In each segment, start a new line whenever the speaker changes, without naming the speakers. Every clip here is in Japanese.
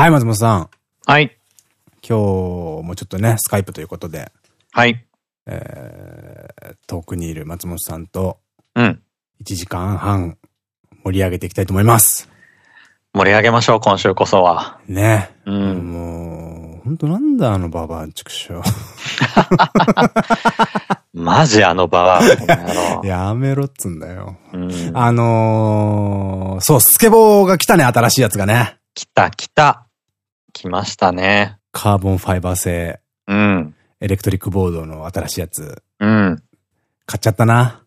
はい、松本さん。
はい。
今日もちょっとね、スカイプということで、
はい。
えー、遠くにいる松本さんと
うん。
1時間半盛り上げていきたいと思います。
盛り上げましょう、今週こそは。
ね。
うん。
もう、ほんとなんだあのババア畜生。
マジあのババア。
やめろっつんだよ。
うん。
あのー、そう、スケボーが来たね、新しいやつがね。
来た、来た。来ましたね。
カーボンファイバー製、
うん。
エレクトリックボードの新しいやつ。
うん。
買っちゃったな。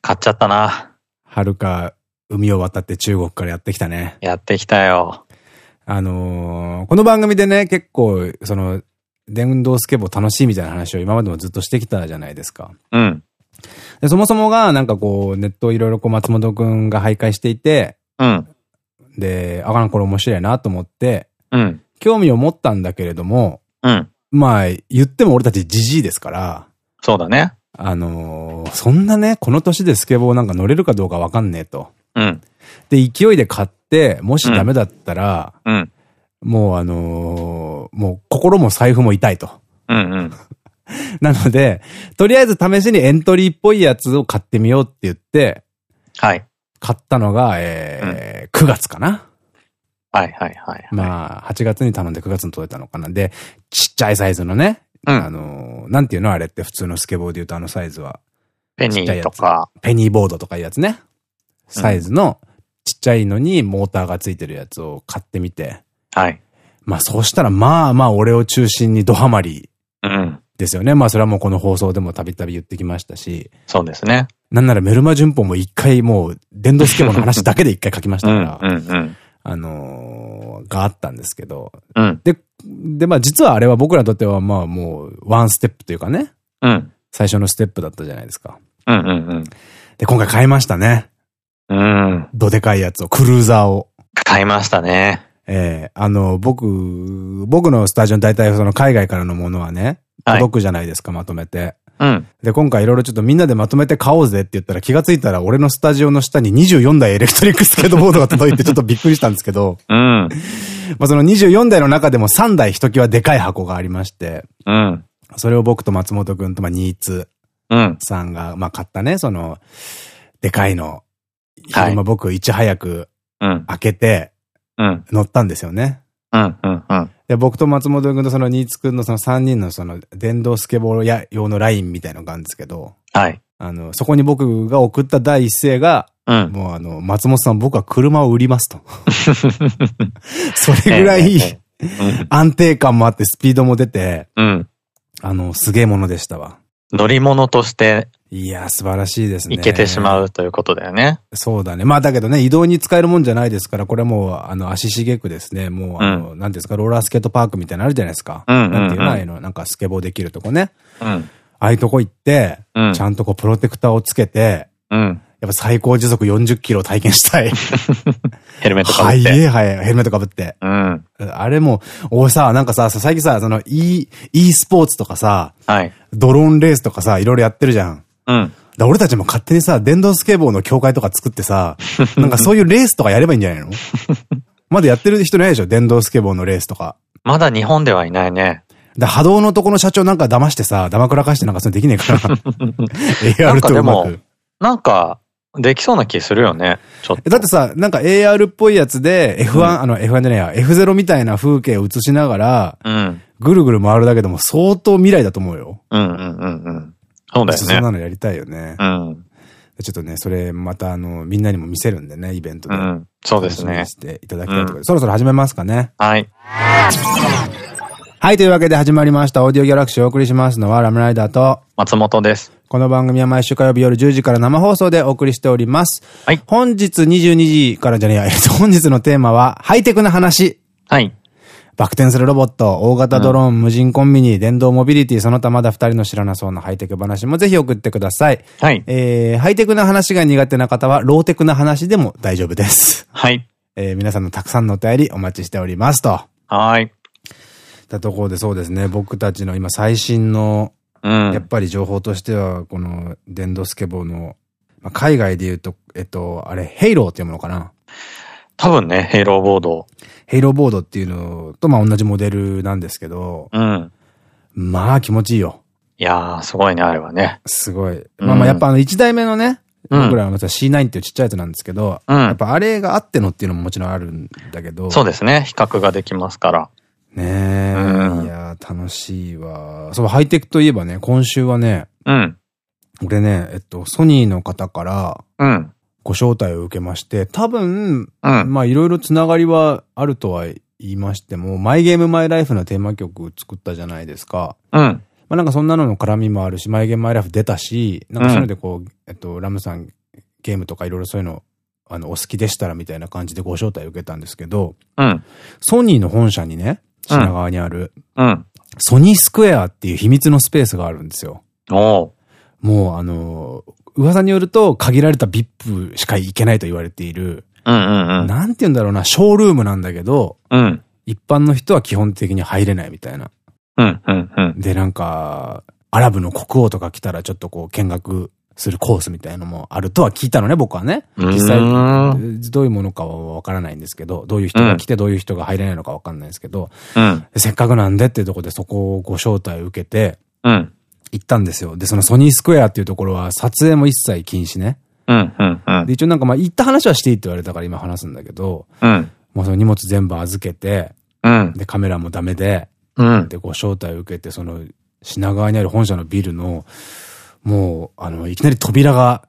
買っちゃったな。
遥か海を渡って中国からやってきたね。
やってきたよ。
あのーこの番組でね、結構、その、電動スケボー楽しいみたいな話を今までもずっとしてきたじゃないですか。
うん。
でそもそもが、なんかこう、ネットいろいろこう松本くんが徘徊していて、
うん。
で、あかん、これ面白いなと思って、
うん。
興味を持ったんだけれども、
うん。
まあ、言っても俺たちジジイですから、
そうだね。
あのーそんなね、この年でスケボーなんか乗れるかどうかわかんねえと。
うん。
で、勢いで買って、もしダメだったら、
うん。
もうあのーもう心も財布も痛いと。
うん。うん。
なので、とりあえず試しにエントリーっぽいやつを買ってみようって言って、
はい。
買ったのが、えー9月かな。
はいはいはい。
まあ、8月に頼んで9月に届いたのかな。で、ちっちゃいサイズのね、
うん
あのーなんていうのあれって普通のスケボーで言うとあのサイズは。
ペニーとか。
ペニーボードとかいうやつね。サイズのちっちゃいのにモーターがついてるやつを買ってみて。
はい。
まあそうしたらまあまあ俺を中心にドハマり
うん。
ですよね。まあそれはもうこの放送でもたびたび言ってきましたし。
そうですね。
なんならメルマ旬報も一回もう電動スケボーの話だけで一回書きました
うん。
から。
うん。うん。
あのーがあったんですけど。
うん。
で、でまあ実はあれは僕らにとってはまあもうワンステップというかね。
うん。
最初のステップだったじゃないですか。
うん。うん。
で、今回買いましたね。
うん。
どでかいやつを、クルーザーを。
買いましたね。
ええあの、僕、僕のスタジオに大体その海外からのものはね、
はい。
届くじゃないですか、まとめて。
うん。
で、今回いろいろちょっとみんなでまとめて買おうぜって言ったら気がついたら俺のスタジオの下に24台エレクトリックスケートボードが届いてちょっとびっくりしたんですけど、
うん。
まあその24台の中でも3台ひときわでかい箱がありまして、
うん。
それを僕と松本くんとまあニーツ
うん。
さんがまあ買ったね、その、でかいの、
はい
まあ僕いち早く
うん。
開けて
うん。
乗ったんですよね。
うん。うん。うん。
で、僕と松本くんとそのニーツくんのその3人のその電動スケボーや用のラインみたいのがあるんですけど、
はい。
あの、そこに僕が送った第一声が、
うん。
もうあの、松本さん僕は車を売りますと。それぐらい
ええ
安定感もあってスピードも出て、
うん。うん。
あの、すげえものでしたわ。
乗り物として
いや、素晴らしいですね。
行けてしま
う。
うということだよね。
そうだね。まあだけどね、移動に使えるもんじゃないですから、これはもう、あの、足しげくですね、もう、あの、なんていうんですか、ローラースケートパークみたいなのあるじゃないですか。
うん
ていうのああいうの、なんかスケボーできるとこね。
うん。
ああいうとこ行って、
うん
ちゃんとこう、プロテクターをつけて、
うん。
やっぱ最高時速40キロを体験したい。
ヘルメットかぶ
はい、
って。
はい、ヘルメットかぶって。
うん。
あれも、俺さ、なんかさ、最近さ、その e、e スポーツとかさ、
はい。
ドローンレースとかさ、いろいろやってるじゃん。
うん。
だ俺たちも勝手にさ、電動スケボーの協会とか作ってさ、なんかそういうレースとかやればいいんじゃないの？まだやってる人いないでしょ？電動スケボーのレースとか。
まだ日本ではいないね。
だ波動のとこの社長なんか騙してさ、騙くらかしてなんかそういうのできねえから。
な
AR
んかでも
とうまく。
なんか、できそうな気するよね。ちょっと。
だってさ、なんか AR っぽいやつで F1、あの F1 じゃねえや、F0 みたいな風景を映しながら、
うん。
ぐるぐる回るだけでも相当未来だと思うよ。
うんうんうんうん。そうだよ
そん
ね。
なのやりたいよね。
うん。
ちょっとね、それまたあの、みんなにも見せるんでね、イベントで。
うん。そうですね
楽していただきたいところで、そろそろ始めますかね。
はい。
はい、というわけで始まりました。オーディオギャラクシーをお送りしますのはラムライダーと、
松本です。
この番組は毎週火曜日夜10時から生放送でお送りしております。
はい
本日22時からじゃねえや、えっと、本日のテーマは、ハイテクな話。
はい。
バク転するロボット、大型ドローン、無人コンビニ、電動モビリティ、その他まだ二人の知らなそうなハイテク話もぜひ送ってください。
はい。
えー、ハイテクな話が苦手な方は、ローテクな話でも大丈夫です。
はい。
えー、皆さんのたくさんのお便りお待ちしておりますと。
はい。
たところでそうですね、僕たちの今最新の、
うん。
やっぱり情報としては、この電動スケボーの、まあ、海外で言うと、えっと、あれ、ヘイローって読むのかな
多分ね、ヘイローボード。
ヘイローボードっていうのと、まあ同じモデルなんですけど、
うん。
まあ気持ちいいよ。
いやー、すごいね、あれはね。
すごい。まあまあやっぱあの1代目のね、僕らはまた C9 っていうちっちゃいやつなんですけど、うん、やっぱあれがあってのっていうのももちろんあるんだけど。
そうですね。比較ができますから。
ねえ、うん、いや楽しいわ。そう、ハイテクといえばね、今週はね、
うん。
俺ね、えっと、ソニーの方から、
うん。
ご招待を受けまして、多分、うん、まあいろいろつながりはあるとは言いましても、マイゲームマイライフのテーマ曲作ったじゃないですか。
うん。
まあなんかそんなのの絡みもあるし、マイゲームマイライフ出たし、なんかそういうのでこう、うん、えっと、ラムさんゲームとかいろいろそういうの、あの、お好きでしたらみたいな感じでご招待を受けたんですけど、
うん。
ソニーの本社にね、品川にある、
うん。
ソニースクエアっていう秘密のスペースがあるんですよ。
お
もうあの、噂によると限られた VIP しか行けないと言われている、
うんうんうん。
なんて言うんだろうな、ショールームなんだけど、
うん。
一般の人は基本的に入れないみたいな。
うんうんうん。
で、なんか、アラブの国王とか来たらちょっとこう見学するコースみたいのもあるとは聞いたのね、僕はね。実際、どういうものかはわからないんですけど、どういう人が来てどういう人が入れないのかわかんないですけど、
うん、
せっかくなんでっていうところでそこをご招待を受けて、
行
ったんですよ。で、そのソニースクエアっていうところは撮影も一切禁止ね。で、一応なんかまあ行った話はしていいって言われたから今話すんだけど、
うん、
もうその荷物全部預けて、
うん、
で、カメラもダメで、
うん、
で、ご招待を受けて、その品川にある本社のビルの、もう、あの、いきなり扉が、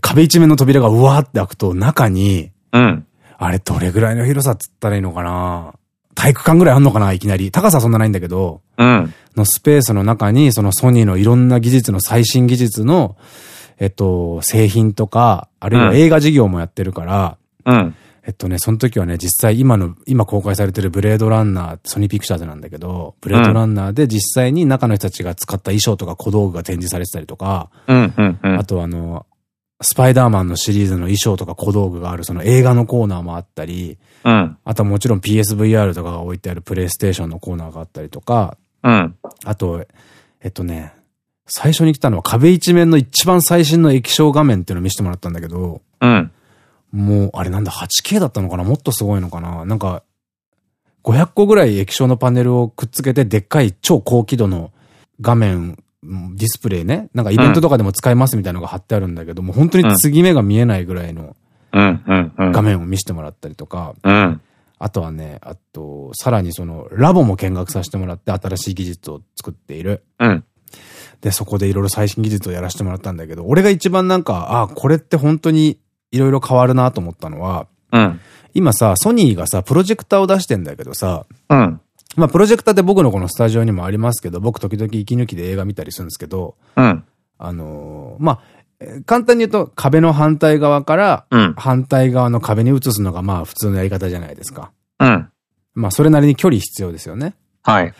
壁一面の扉がうわーって開くと、中に、
うん。
あれどれぐらいの広さっつったらいいのかな体育館ぐらいあんのかないきなり。高さはそんなないんだけど、
うん。
のスペースの中に、そのソニーのいろんな技術の最新技術の、えっと、製品とか、あるいは映画事業もやってるから、
うん。
えっとね、その時はね、実際今の、今公開されてるブレードランナー、ソニーピクチャーズなんだけど、ブレードランナーで実際に中の人たちが使った衣装とか小道具が展示されてたりとか、
あ
とあの、スパイダーマンのシリーズの衣装とか小道具があるその映画のコーナーもあったり、
うん、
あとはもちろん PSVR とかが置いてあるプレイステーションのコーナーがあったりとか、
うん、
あと、えっとね、最初に来たのは壁一面の一番最新の液晶画面っていうのを見せてもらったんだけど、
うん、
もう、あれなんだ、8K だったのかな？もっとすごいのかな？なんか、500個ぐらい液晶のパネルをくっつけて、でっかい超高輝度の画面、ディスプレイね？なんかイベントとかでも使えますみたいなのが貼ってあるんだけども、本当に継ぎ目が見えないぐらいの画面を見せてもらったりとか、あとはね、あと、さらにその、ラボも見学させてもらって新しい技術を作っている。
うん、
で、そこでいろいろ最新技術をやらせてもらったんだけど、俺が一番なんか、ああ、これって本当にいろいろ変わるなと思ったのは、
うん、
今さ、ソニーがさ、プロジェクターを出してんだけどさ、
うん、
まあ、プロジェクターって僕のこのスタジオにもありますけど、僕時々息抜きで映画見たりするんですけど、
うん、
あのー、まあ、簡単に言うと壁の反対側から反対側の壁に移すのがまあ普通のやり方じゃないですか。
うん。
まあそれなりに距離必要ですよね。
はい。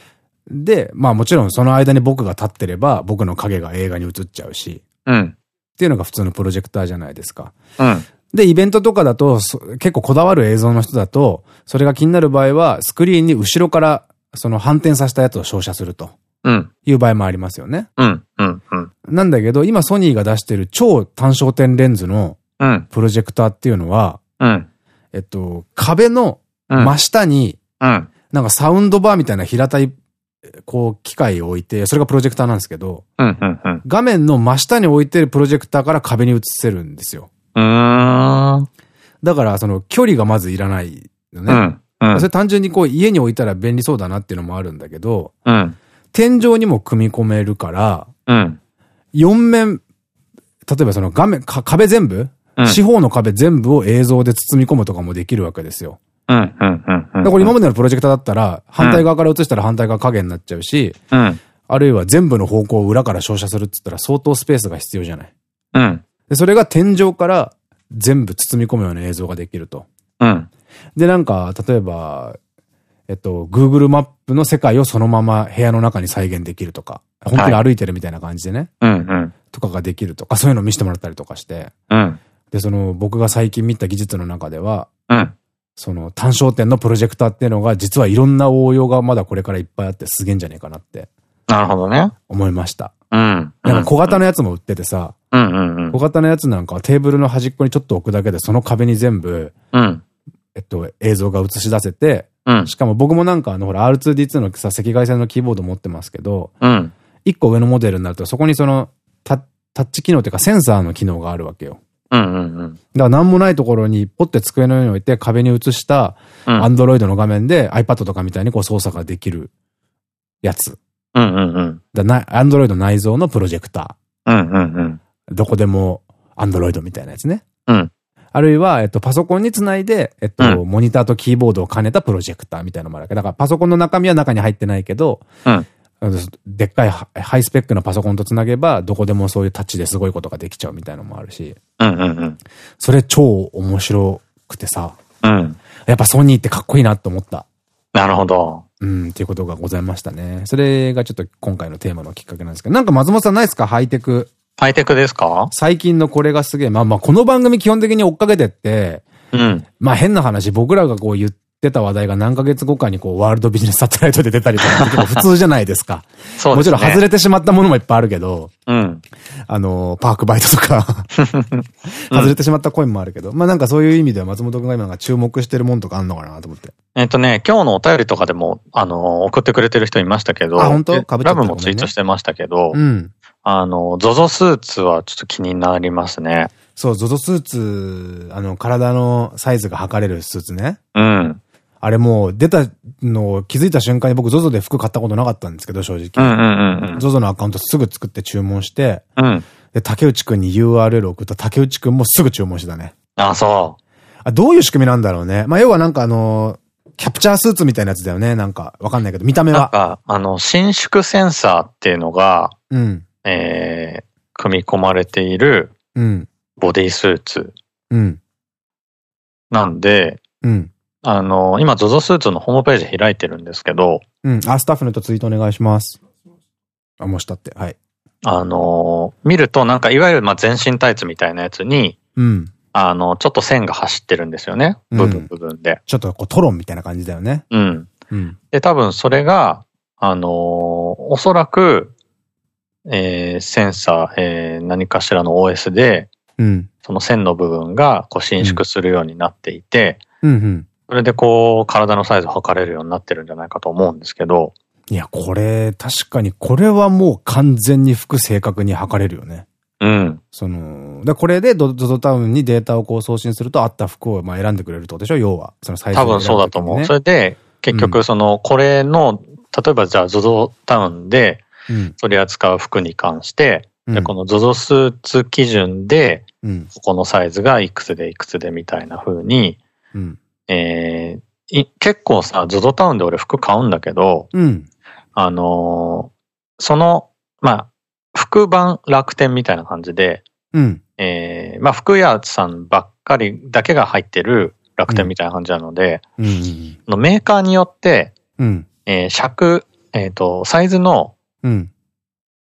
で、まあもちろんその間に僕が立ってれば僕の影が映画に映っちゃうし。
うん。
っていうのが普通のプロジェクターじゃないですか。
うん。
で、イベントとかだと、結構こだわる映像の人だと、それが気になる場合は、スクリーンに後ろから、その反転させたやつを照射すると。
うん。
いう場合もありますよね。
うん、うん、うん。
なんだけど、今ソニーが出してる超単焦点レンズの、
うん。
プロジェクターっていうのは、
うん。
えっと、壁の真下に、
うん。
なんかサウンドバーみたいな平たい、こう、機械を置いて、それがプロジェクターなんですけど。画面の真下に置いてるプロジェクターから壁に映せるんですよ。
うん。
だから、その距離がまずいらないよね。うん。うん、それ単純にこう家に置いたら便利そうだなっていうのもあるんだけど、
うん、
天井にも組み込めるから、
うん、
4面、例えばその画面、壁全部、うん、四方の壁全部を映像で包み込むとかもできるわけですよ。
うん、うん、うん。
だから今までのプロジェクターだったら、反対側から映したら反対側影になっちゃうし、
うん、
あるいは全部の方向を裏から照射するって言ったら相当スペースが必要じゃない。
うん。
で、それが天井から全部包み込むような映像ができると。
うん。
で、なんか、例えば、えっと、Google マップの世界をそのまま部屋の中に再現できるとか、本当に歩いてるみたいな感じでね。
はい、うんうん。
とかができるとか、そういうのを見せてもらったりとかして。
うん。
で、その、僕が最近見た技術の中では、
うん。
その、単焦点のプロジェクターっていうのが、実はいろんな応用がまだこれからいっぱいあってすげえんじゃねえかなって。
なるほどね。
思いました。
うん。
なんか小型のやつも売っててさ、
うんうんうん。
小型のやつなんかはテーブルの端っこにちょっと置くだけでその壁に全部、
うん。
えっと、映像が映し出せて、
うん。
しかも僕もなんかあの、ほら、R2D2 のさ、赤外線のキーボード持ってますけど、
うん。
一個上のモデルになると、そこにその、タタッチ機能っていうかセンサーの機能があるわけよ。だから何もないところにポッて机の上に置いて壁に映した
うん。
アンドロイドの画面で iPad とかみたいにこう操作ができるやつ。
うんうんうん。
だな、アンドロイド内蔵のプロジェクタ。ー。どこでもアンドロイドみたいなやつね。
うん。
あるいは、えっと、パソコンにつないで、えっと、
う
モニターとキーボードを兼ねたプロジェクターみたいなのもあるわけ。だからパソコンの中身は中に入ってないけど、
うん
でっかいハハイスペックなパソコンとつなげば、どこでもそういうタッチですごいことができちゃうみたいなのもあるし、
うんうんうん。
それ超面白くてさ、
うん。
やっぱソニーってかっこいいなと思った。
なるほど。
うん、っていうことがございましたね。それがちょっと今回のテーマのきっかけなんですけど、なんか松本さんないですか？ハイテク。
ハイテクですか？
最近のこれがすげえ。まあまあ、この番組基本的に追っかけてって、
うん。
まあ変な話、僕らがこう言ってた話題が何ヶ月後かにこうワールドビジネスサテライトで出たりとか、普通じゃないですか。
そうですね。
もちろん外れてしまったものもいっぱいあるけど、
うん。
あの、パークバイトとか 外れてしまったコインもあるけど、まあなんかそういう意味では松本くんが今なんか注目してるもんとかあんのかなと思って。
えっとね、今日のお便りとかでも、あの、送ってくれてる人いましたけど、
あ本当？
で
被っちゃった
ラブもツイートしてましたけど、
うん。
あの、ゾゾスーツはちょっと気になりますね。
そう、ゾゾスーツ、あの、体のサイズが測れるスーツね。
うん。
あれもう出たのを気づいた瞬間に僕 ZOZO で服買ったことなかったんですけど、正直。
うんうんうんうん。
ZOZO のアカウントすぐ作って注文して、
うん。
で、竹内くんに URL 送った竹内くんもすぐ注文してたね。
あ、そ
あ、どういう仕組みなんだろうね。まあ、要はなんかあの、キャプチャースーツみたいなやつだよね。なんか、わかんないけど、見た
う。
目は。
なんか、あの、伸縮センサーっていうのが、
うん。
えー、組み込まれている
うん。
ボディスーツ
うん。
なんで、
うん。
あの、今、ゾゾスーツのホームページ開いてるんですけど、
うん。あ、スタッフの人ツイートお願いします。あ、もうしたって。はい。
あの、見るとなんか、いわゆるまあ全身タイツみたいなやつに、
うん。
あの、ちょっと線が走ってるんですよね。部
うん
分部分で。
ちょっとこうトロンみたいな感じだよね。
うん。
うん。
で、多分それが、あのーおそらく、えーセンサー、えー何かしらの OS で、
うん。
その線の部分がこう伸縮するようになっていて、
うん。うん。
それでこう、体のサイズを測れるようになってるんじゃないかと思うんですけど、
いや、これ、確かに、これはもう完全に服正確に測れるよね。
うん。
その、だこれでドゾゾタウンにデータをこう送信すると、あった服をまあ選んでくれるってことでしょ？要は。そのサイズ
多分そうだと思う。それで、結
う
局その、これの、例えばじゃあ ZOZO タウンで
うん。
取り扱う服に関して、
うん。
でこの ZOZO スーツ基準で、
うん。
ここのサイズがいくつでいくつでみたいな風に、
うん。
えーい結構さ、ZOZO タウンで俺服買うんだけど、
うん。
あのーその、まあ、服版楽天みたいな感じで、
うん。
えーまあ、服屋さんばっかりだけが入ってる楽天みたいな感じなので、
うん。
のメーカーによって、
うん。
えー尺、えっ、と、サイズの
うん。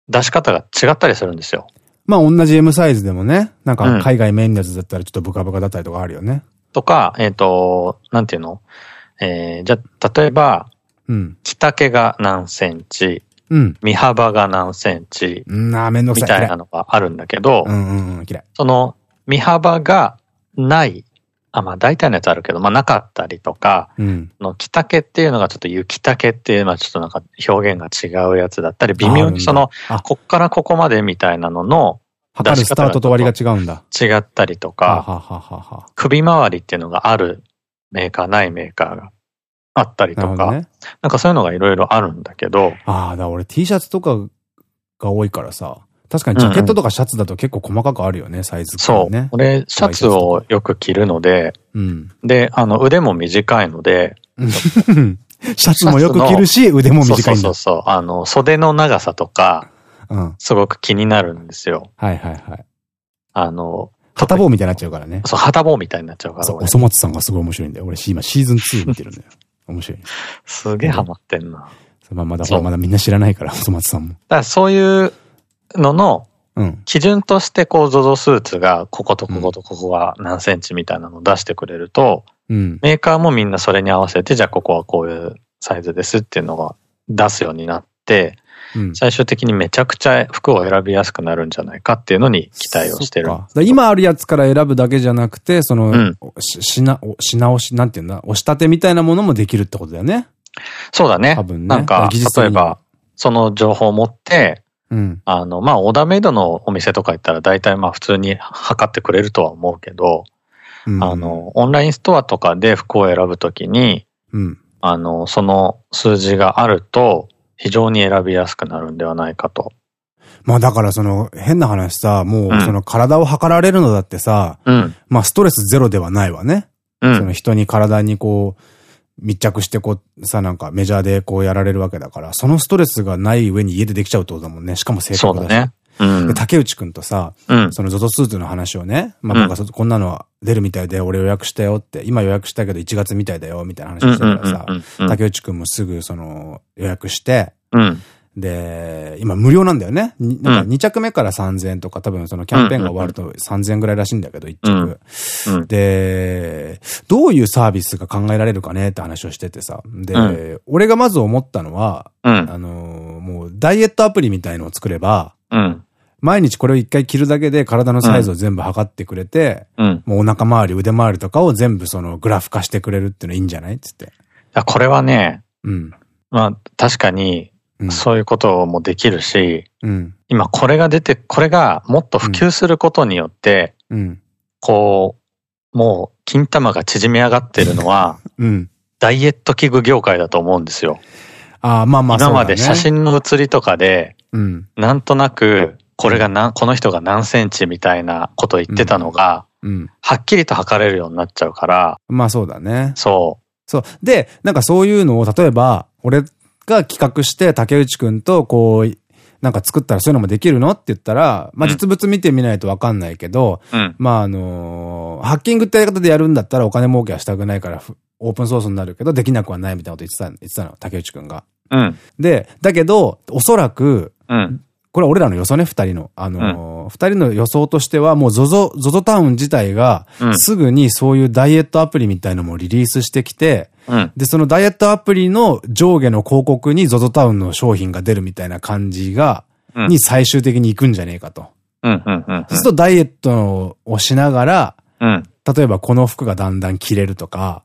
出し方が違ったりするんですよ。
まあ同じ M サイズでもね、なん
うん
か海外メインのやつだったらちょっとブカブカだったりとかあるよね。
とか、えっ、と、なんていうの？えーじゃあ、例えば、
うん。
着丈が何センチ、
うん。
身幅が何センチ、
うん、あーめんどくさい。
みたいなのがあるんだけど、
うんうん、嫌い。
その、身幅がない、あ、まあ大体のやつあるけど、まあなかったりとか、
うん。
その着丈っていうのがちょっと雪丈っていう、まあちょっとなんか表現が違うやつだったり、微妙にその、
あ、
こっからここまでみたいなのの
測るスタートと終わりが違うんだ。
違ったりと
は
か、
はははは。
首回りっていうのがあるメーカー、ないメーカーがあったりとか、
なね。
なんかそういうのがいろいろあるんだけど、
ああ、だから俺 T シャツとかが多いからさ、確かにジャケットとかシャツだと結構細かくあるよね、サイズ
そう。俺、シャツをよく着るので、
うん。
で、あの、腕も短いので、
シャツもよく着るし、腕も短いんだ
そうそう。そう。あの、袖の長さとか、
うん。
すごく気になるんですよ。
はいはいはい。
あの、
片棒みたいになっちゃうからね。
そう、旗棒みたいになっちゃうから、
そう、お
俺
そ松さんがすごい面白いんだよ。俺今シーズン2 見てるんだよ。面白い。
すげえハマってんな。だか
まあまだ、まだみんな知らないから、おそ松さんも。
らそういうのの
うん。
基準として、こう、ゾゾスーツが、こことこことここは何センチみたいなのを出してくれると、
うん。
メーカーもみんなそれに合わせて、じゃあここはこういうサイズですっていうのが出すようになっって、
うん。
最終的にめちゃくちゃ服を選びやすくなるんじゃないかっていうのに期待をしてる。
今あるやつから選ぶだけじゃなくて、その、
うん
し品、品押し、なんていうんだ、押し立てみたいなものもできるってことだよね。
そうだね。
多分ね
なんか、例えば、その情報を持って、
うん。
あの、まあ、オーダーメイドのお店とか行ったら大体まあ普通に測ってくれるとは思うけど、
うん
あ、の、オンラインストアとかで服を選ぶときに、
うん。
あの、その数字があると、非常に選びやすくなるんではないかと。
まあだからその、変な話さ、も
う
うんその体を測られるのだってさ、
うん。
まあストレスゼロではないわね。
うん。
その人に体にこう、密着してこう、さ、なんかメジャーでこうやられるわけだから、そのストレスがない上に家でできちゃうってことだもんね。しかも正確だし。
そうだね。うん
で、。竹内くんとさ、
うん。
その ZOZO スーツの話をね、まあなんかそ、こんなの出るみたいで俺予約したよって、今予約したけど1月みたいだよ、みたいな話をしてたらさ、
うん。
竹内くんもすぐその予約して、
うん。
で、今無料なんだよね。になんか2着目から3000円とか、多分そのキャンペーンが終わると3000円ぐらいらしいんだけど、1着。
うん。
で、どういうサービスが考えられるかねって話をしててさ。で、
う
俺がまず思ったのは、
うん。
あのーもうダイエットアプリみたいのを作れば、
うん。
毎日これを一回着るだけで体のサイズを全部測ってくれて、
うん。
もうお腹周り、腕周りとかを全部そのグラフ化してくれるっていうのいいんじゃないっつって。
やこれはね、
うん。
まあ確かに
うん。
そういうこともできるし、
うん。
今これが出て、これがもっと普及することによって、
うん。
こう、もう金玉が縮み上がってるのは、
うん。
ダイエット器具業界だと思うんですよ。
ああ、まあまあそうだね。
今まで写真の写りとかで、
うん。
なんとなく、これが何、この人が何センチみたいなことを言ってたのが、
うん。
はっきりと測れるようになっちゃうから、
まあそうだね。
そ
そう。で、なんかそういうのを、例えば、俺が企画して竹内くんとこう、なんか作ったらそういうのもできるのって言ったら、まあ実物見てみないとわかんないけど、
う。うん。
まああのーハッキングってやり方でやるんだったらお金儲けはしたくないから、ふオープンソースになるけど、できなくはないみたいなこと言ってた、言ってたの、竹内くんが。
うん。
で、だけど、おそらく、
うん。
これは俺らの予想ね、二人の。あのー二、人の予想としては、もう ZOZO、ZOZO タウン自体が、
うん
すぐにそういうダイエットアプリみたいのもリリースしてきて、
うん。
で、そのダイエットアプリの上下の広告に ZOZO タウンの商品が出るみたいな感じが、
うん
に最終的に行くんじゃねえかと。
うん。うん。うん。
そうするとダイエットをしながら、
うん。
例えばこの服がだんだん着れるとか、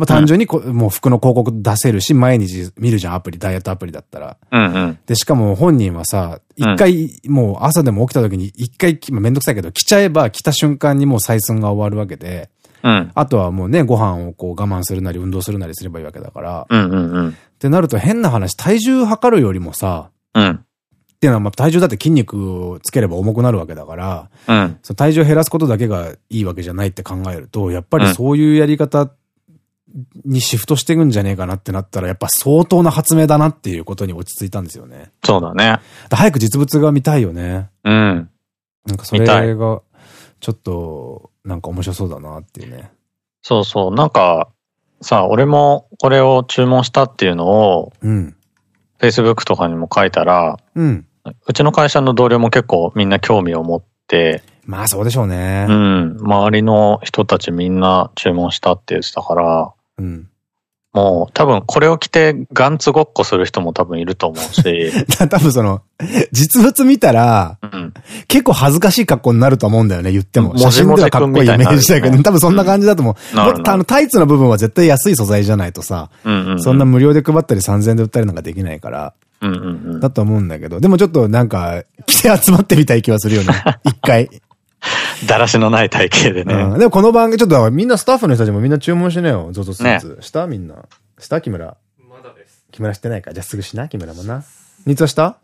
まあ単純にこ、もう服の広告出せるし、毎日見るじゃん、アプリ、ダイエットアプリだったら。
うん。うん。
で、しかも本人はさ、一回、もう朝でも起きた時に一回、まあめんどくさいけど、着ちゃえば着た瞬間にもう採寸が終わるわけで、
うん。
あとはもうね、ご飯をこう我慢するなり運動するなりすればいいわけだから、
うん。うん。うん。
ってなると変な話、体重測るよりもさ、
うん。
っていうのはまあ体重だって筋肉をつければ重くなるわけだから、
うん。
その体重を減らすことだけがいいわけじゃないって考えると、やっぱりそういうやり方にシフトしていくんじゃねえかなってなったら、やっぱ相当な発明だなっていうことに落ち着いたんですよね。
そうだね。
だ早く実物が見たいよね。
うん。
なんかそれが、ちょっと、なんか面白そうだなっていうね。
そうそう。なんか、さ、俺もこれを注文したっていうのを、
うん。
Facebook とかにも書いたら、
うん。
うちの会社の同僚も結構みんな興味を持って、
まあそうでしょうね
う。ん、周りの人たちみんな注文したって言ってたから、
うん。
もう多分これを着てガンツごっこする人も多分いると思うし、
多分その、実物見たら、
うん、
結構恥ずかしい格好になると思うんだよね、言っても。
もじ
写真ではかっこいいイメージだけど、多分そんな感じだと思う。あの、タイツの部分は絶対安い素材じゃないとさ、そんな、無料で配ったり3000円で売ったりなんかできないから、だと思うんだけど、でもちょっとなんか、来て集まってみたい気はするよね。一回。
だらしのない体型でね。
うん。でもこの番組、ちょっとみんなスタッフの人たちもみんな注文してねよ、ゾゾスーツ。した？みんな。した？木村。
まだです。
木村してないか？じゃあすぐしな、木村もな。ニツはした？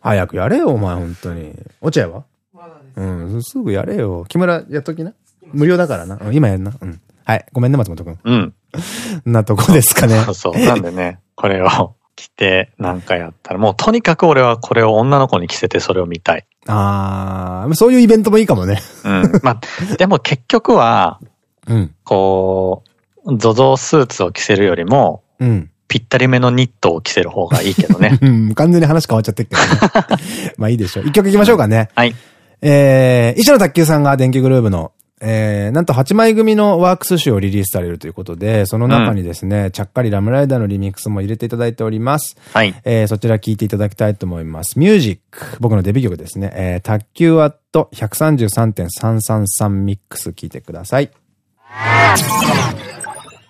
早くやれよ、お前、本当に。落合は？
まだです。
うん、すぐやれよ。木村やっときな。無料だからな。うん今やんな。うん。はい。ごめんね、松本くん。
うん。
なとこですかね。
そうそう。なんでね、これを着てなんかやったら、もうとにかく俺はこれを女の子に着せてそれを見たい。
あー、そういうイベントもいいかもね。
うん。まあ、でも結局は、
うん。
こう、ゾゾスーツを着せるよりも、
うん。
ぴったりめのニットを着せる方がいいけどね。
うん、完全に話変わっちゃってるけどね。まあいいでしょう。一曲いきましょうかね。
はい。
えー、石野卓球さんが電気グルーヴのえー、なんと8枚組のワークス集をリリースされるということで、その中にですね、うん、ちゃっかりラムライダーのリミックスも入れていただいております。
はい。
えー、そちら聴いていただきたいと思います。ミュージック、僕のデビュー曲ですね。えー、卓球ワット133.333ミックス聴いてください。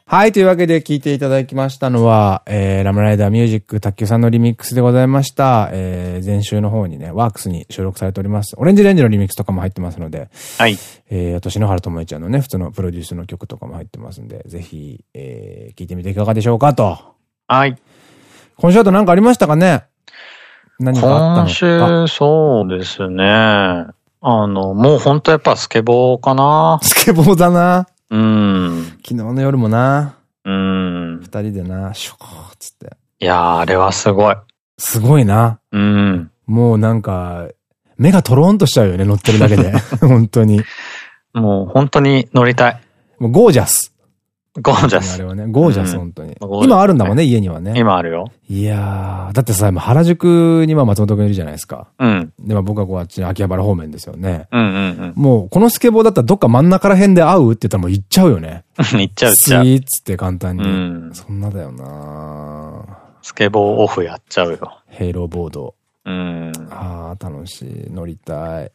はい。というわけで聞いていただきましたのは、えー、ラムライダーミュージック卓球さんのリミックスでございました。えー、前週の方にね、ワークスに収録されております。オレンジレンジのリミックスとかも入ってますので、
はい。
えー、あと篠原智恵ちゃんのね、普通のプロデュースの曲とかも入ってますんで、ぜひ、えー、聞いてみていかがでしょうかと。
はい。
今週あと何かありましたかね？何かあったのか
今週、そうですね。あの、もう本当やっぱスケボーかな。
スケボーだな。
うん。
昨日の夜もな。
うん。
二人でな、シュコーっつって。
いやー、あれはすごい。
すごいな。
うん。
もうなんか、目がトローンとしちゃうよね、乗ってるだけで。本当に。
もう本当に乗りたい。
もうゴージャス。
ゴージャス。
あれはね、ゴージャス、本当に。今あるんだもんね、家にはね。
今あるよ。
いやー、だってさ、原宿には松本くんいるじゃないですか。
うん。
で、まあ僕はこうあっちの秋葉原方面ですよね。
うんうんうん。
もう、このスケボーだったらどっか真ん中ら辺で会うって言ったらもう行っちゃうよね。
行っちゃう、
スイーツって簡単に。う
ん。
そんなだよな
スケボーオフやっちゃうよ。
ヘイローボード。
うん。
ああ、楽しい。乗りたい。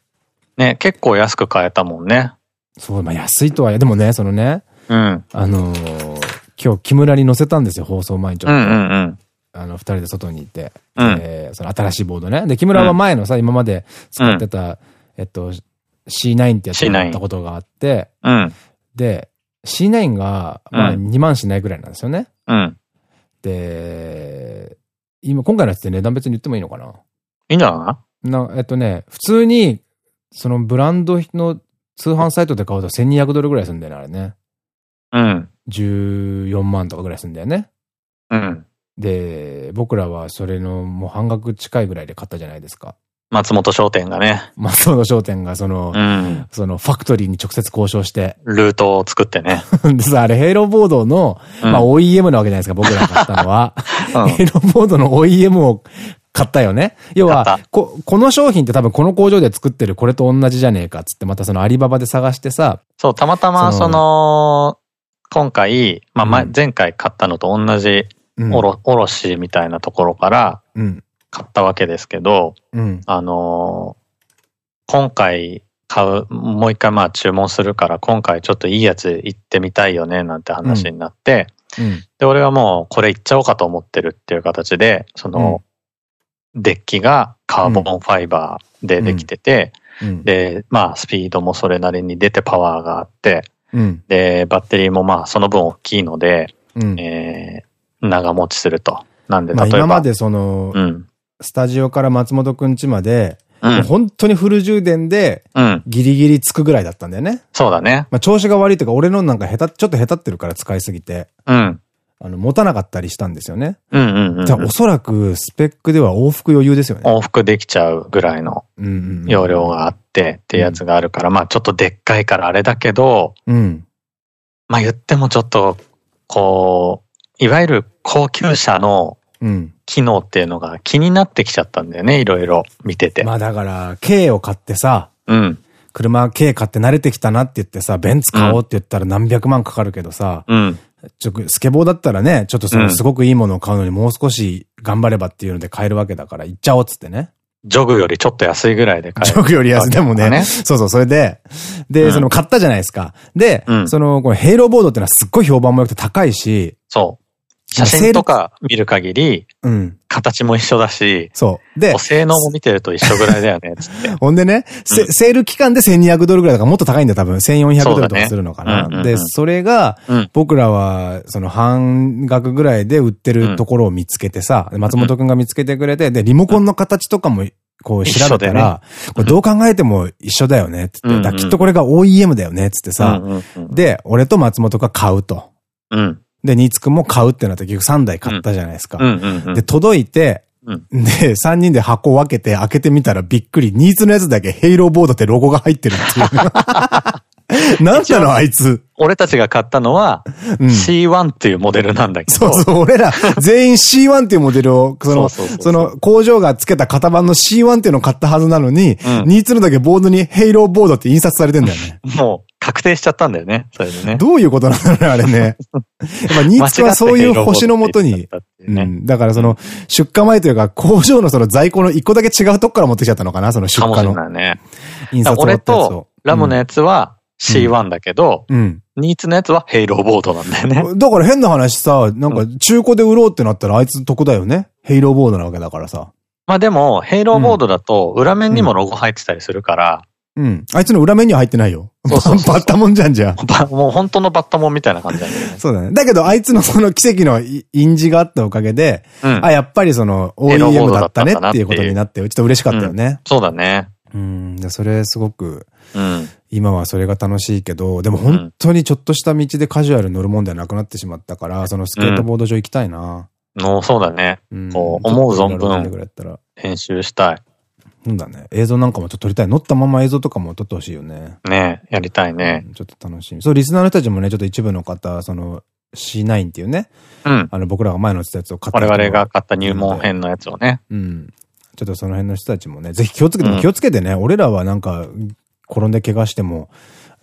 ね、結構安く買えたもんね。
そう、まあ安いとは、でもね、そのね、
うん。
あのー、今日木村に載せたんですよ、放送前にちょっと。あの、二人で外にいて、
うん、
えー、その新しいボードね。で、木村は前のさ、今まで使ってた、うん、えっと、C9 ってやつをやったことがあって、
うん、
で、C9 が、まあ、2万しないぐらいなんですよね。
うん、
で、今、今回のやつって値段別に言ってもいいのかな？い
いんじゃない？
な、えっとね、普通に、そのブランドの通販サイトで買うと1200ドルぐらいするんだよね、あれね。
うん。
14万とかぐらいするんだよね。
うん。
で、僕らはそれのもう半額近いぐらいで買ったじゃないですか。
松本商店がね。
松本商店がその、
うん、
そのファクトリーに直接交渉して。
ルートを作ってね。
でさ、あれヘイローボードの、うん、まあ OEM なわけじゃないですか、僕らが買ったのは。うん、ヘイローボードの OEM を買ったよね。要は、こ、この商品って多分この工場で作ってるこれと同じじゃねえかっつって、またそのアリババで探してさ。
そう、たまたまその、今回、まあ前、前回買ったのと同じおろ、おろしみたいなところから買ったわけですけど、
うん、
あのー、今回買う、もう一回まあ注文するから今回ちょっといいやつ行ってみたいよねなんて話になって、
うん、
で、俺はもうこれ行っちゃおうかと思ってるっていう形で、その、デッキがカーボンファイバーでできてて、で、まあスピードもそれなりに出てパワーがあって、
うん、
で、バッテリーもまあその分大きいので、うん、えー、長持ちすると。なんで、例えば。
今までその、
うん、
スタジオから松本くん家まで、うん、本当にフル充電で、ギリギリつくぐらいだったんだよね。
そうだね。
まあ調子が悪いというか、俺のなんか下手、ちょっと下手ってるから使いすぎて。
うん。
あの、持たなかったりしたんですよね。
うんうんうん。
じゃあおそらくスペックでは往復余裕ですよね。
往復できちゃうぐらいの容量があってってやつがあるから、まあちょっとでっかいからあれだけど、
うん。
まあ言ってもちょっと、こう、いわゆる高級車の機能っていうのが気になってきちゃったんだよね、いろいろ見てて。
まあだから、軽を買ってさ、
うん。
車軽買って慣れてきたなって言ってさ、ベンツ買おうって言ったら何百万かかるけどさ、
うん。
ちょ、スケボーだったらね、ちょっとそのすごくいいものを買うのにもう少し頑張ればっていうので買えるわけだから、行っちゃおうっつってね。
ジョグよりちょっと安いぐらいで買
える。ジョグより安い。でもね、ねそうそう、それで、で、うん、その買ったじゃないですか。で、うん、その、このヘイローボードってのはすっごい評判も良くて高いし、
そう。写真とか見る限り、
うん。
形も一緒だし、
そう。で、
性能も見てると一緒ぐらいだよね。
ほんでね、うん、セール期間で1200ドルぐらいだからもっと高いんだよ、多分。1400ドルとかするのかな。で、それが、僕らは、その半額ぐらいで売ってるところを見つけてさ、松本くんが見つけてくれて、で、リモコンの形とかもこう調べたら、ね、これどう考えても一緒だよね、つって。きっとこれが OEM だよね、つってさ。で、俺と松本が買うと。
うん。
で、ニーツくんも買うってなったら結局3台買ったじゃないですか。で、届いて、
うん、
で、3人で箱を分けて開けてみたらびっくり。ニーツのやつだけヘイローボードってロゴが入ってるっていう。なんなのあいつ。
俺たちが買ったのは、C1 っていうモデルなんだけど。
そうそう、俺ら全員 C1 っていうモデルを、その、その工場がつけた型番の C1 っていうのを買ったはずなのに、うん、ニーツのだけボードにヘイローボードって印刷されてんだよね。
もう、確定しちゃったんだよね。それでね。
どういうことなんだろうね、あれね。まあ、ニーツはそういう星のもとに、うん、だからその、出荷前というか、工場のその在庫の一個だけ違うとこから持ってきちゃったのかな、その出荷の。かもしれないね。
印刷俺とラムのやつは C1 だけど、うん。ニーツのやつはヘイローボードなんだよね。
だから変な話さ、なんか中古で売ろうってなったらあいつ得だよね。ヘイローボードなわけだからさ。
まあでも、ヘイローボードだと裏面にもロゴ入ってたりするから、
うん。あいつの裏面には入ってないよ。バッタモンじゃんじゃん。
もう本当のバッタモンみたいな感じだね。
そうだね。だけどあいつのその奇跡の印字があったおかげで、うん、あ、やっぱりその OEM だったねっていうことになって、ちょっと嬉しかったよね。うん、
そうだね。
うん。それすごく、うん、今はそれが楽しいけど、でも本当にちょっとした道でカジュアル乗るもんではなくなってしまったから、そのスケートボード場行きたいな。
もうそうだね。こう、思う存分、編集したい。
そうだね。映像なんかもちょっと撮りたい。乗ったまま映像とかも撮ってほしいよね。
ねやりたいね、
ちょっと楽しみ。そう、リスナーの人たちもね、ちょっと一部の方、その、C9 っていうね。うん。あの、僕らが前乗ってたやつを買った。
我々が買った入門編のやつをね。
うん。ちょっとその辺の人たちもね、ぜひ気をつけて、気をつけてね、俺らはなんか、転んで怪我しても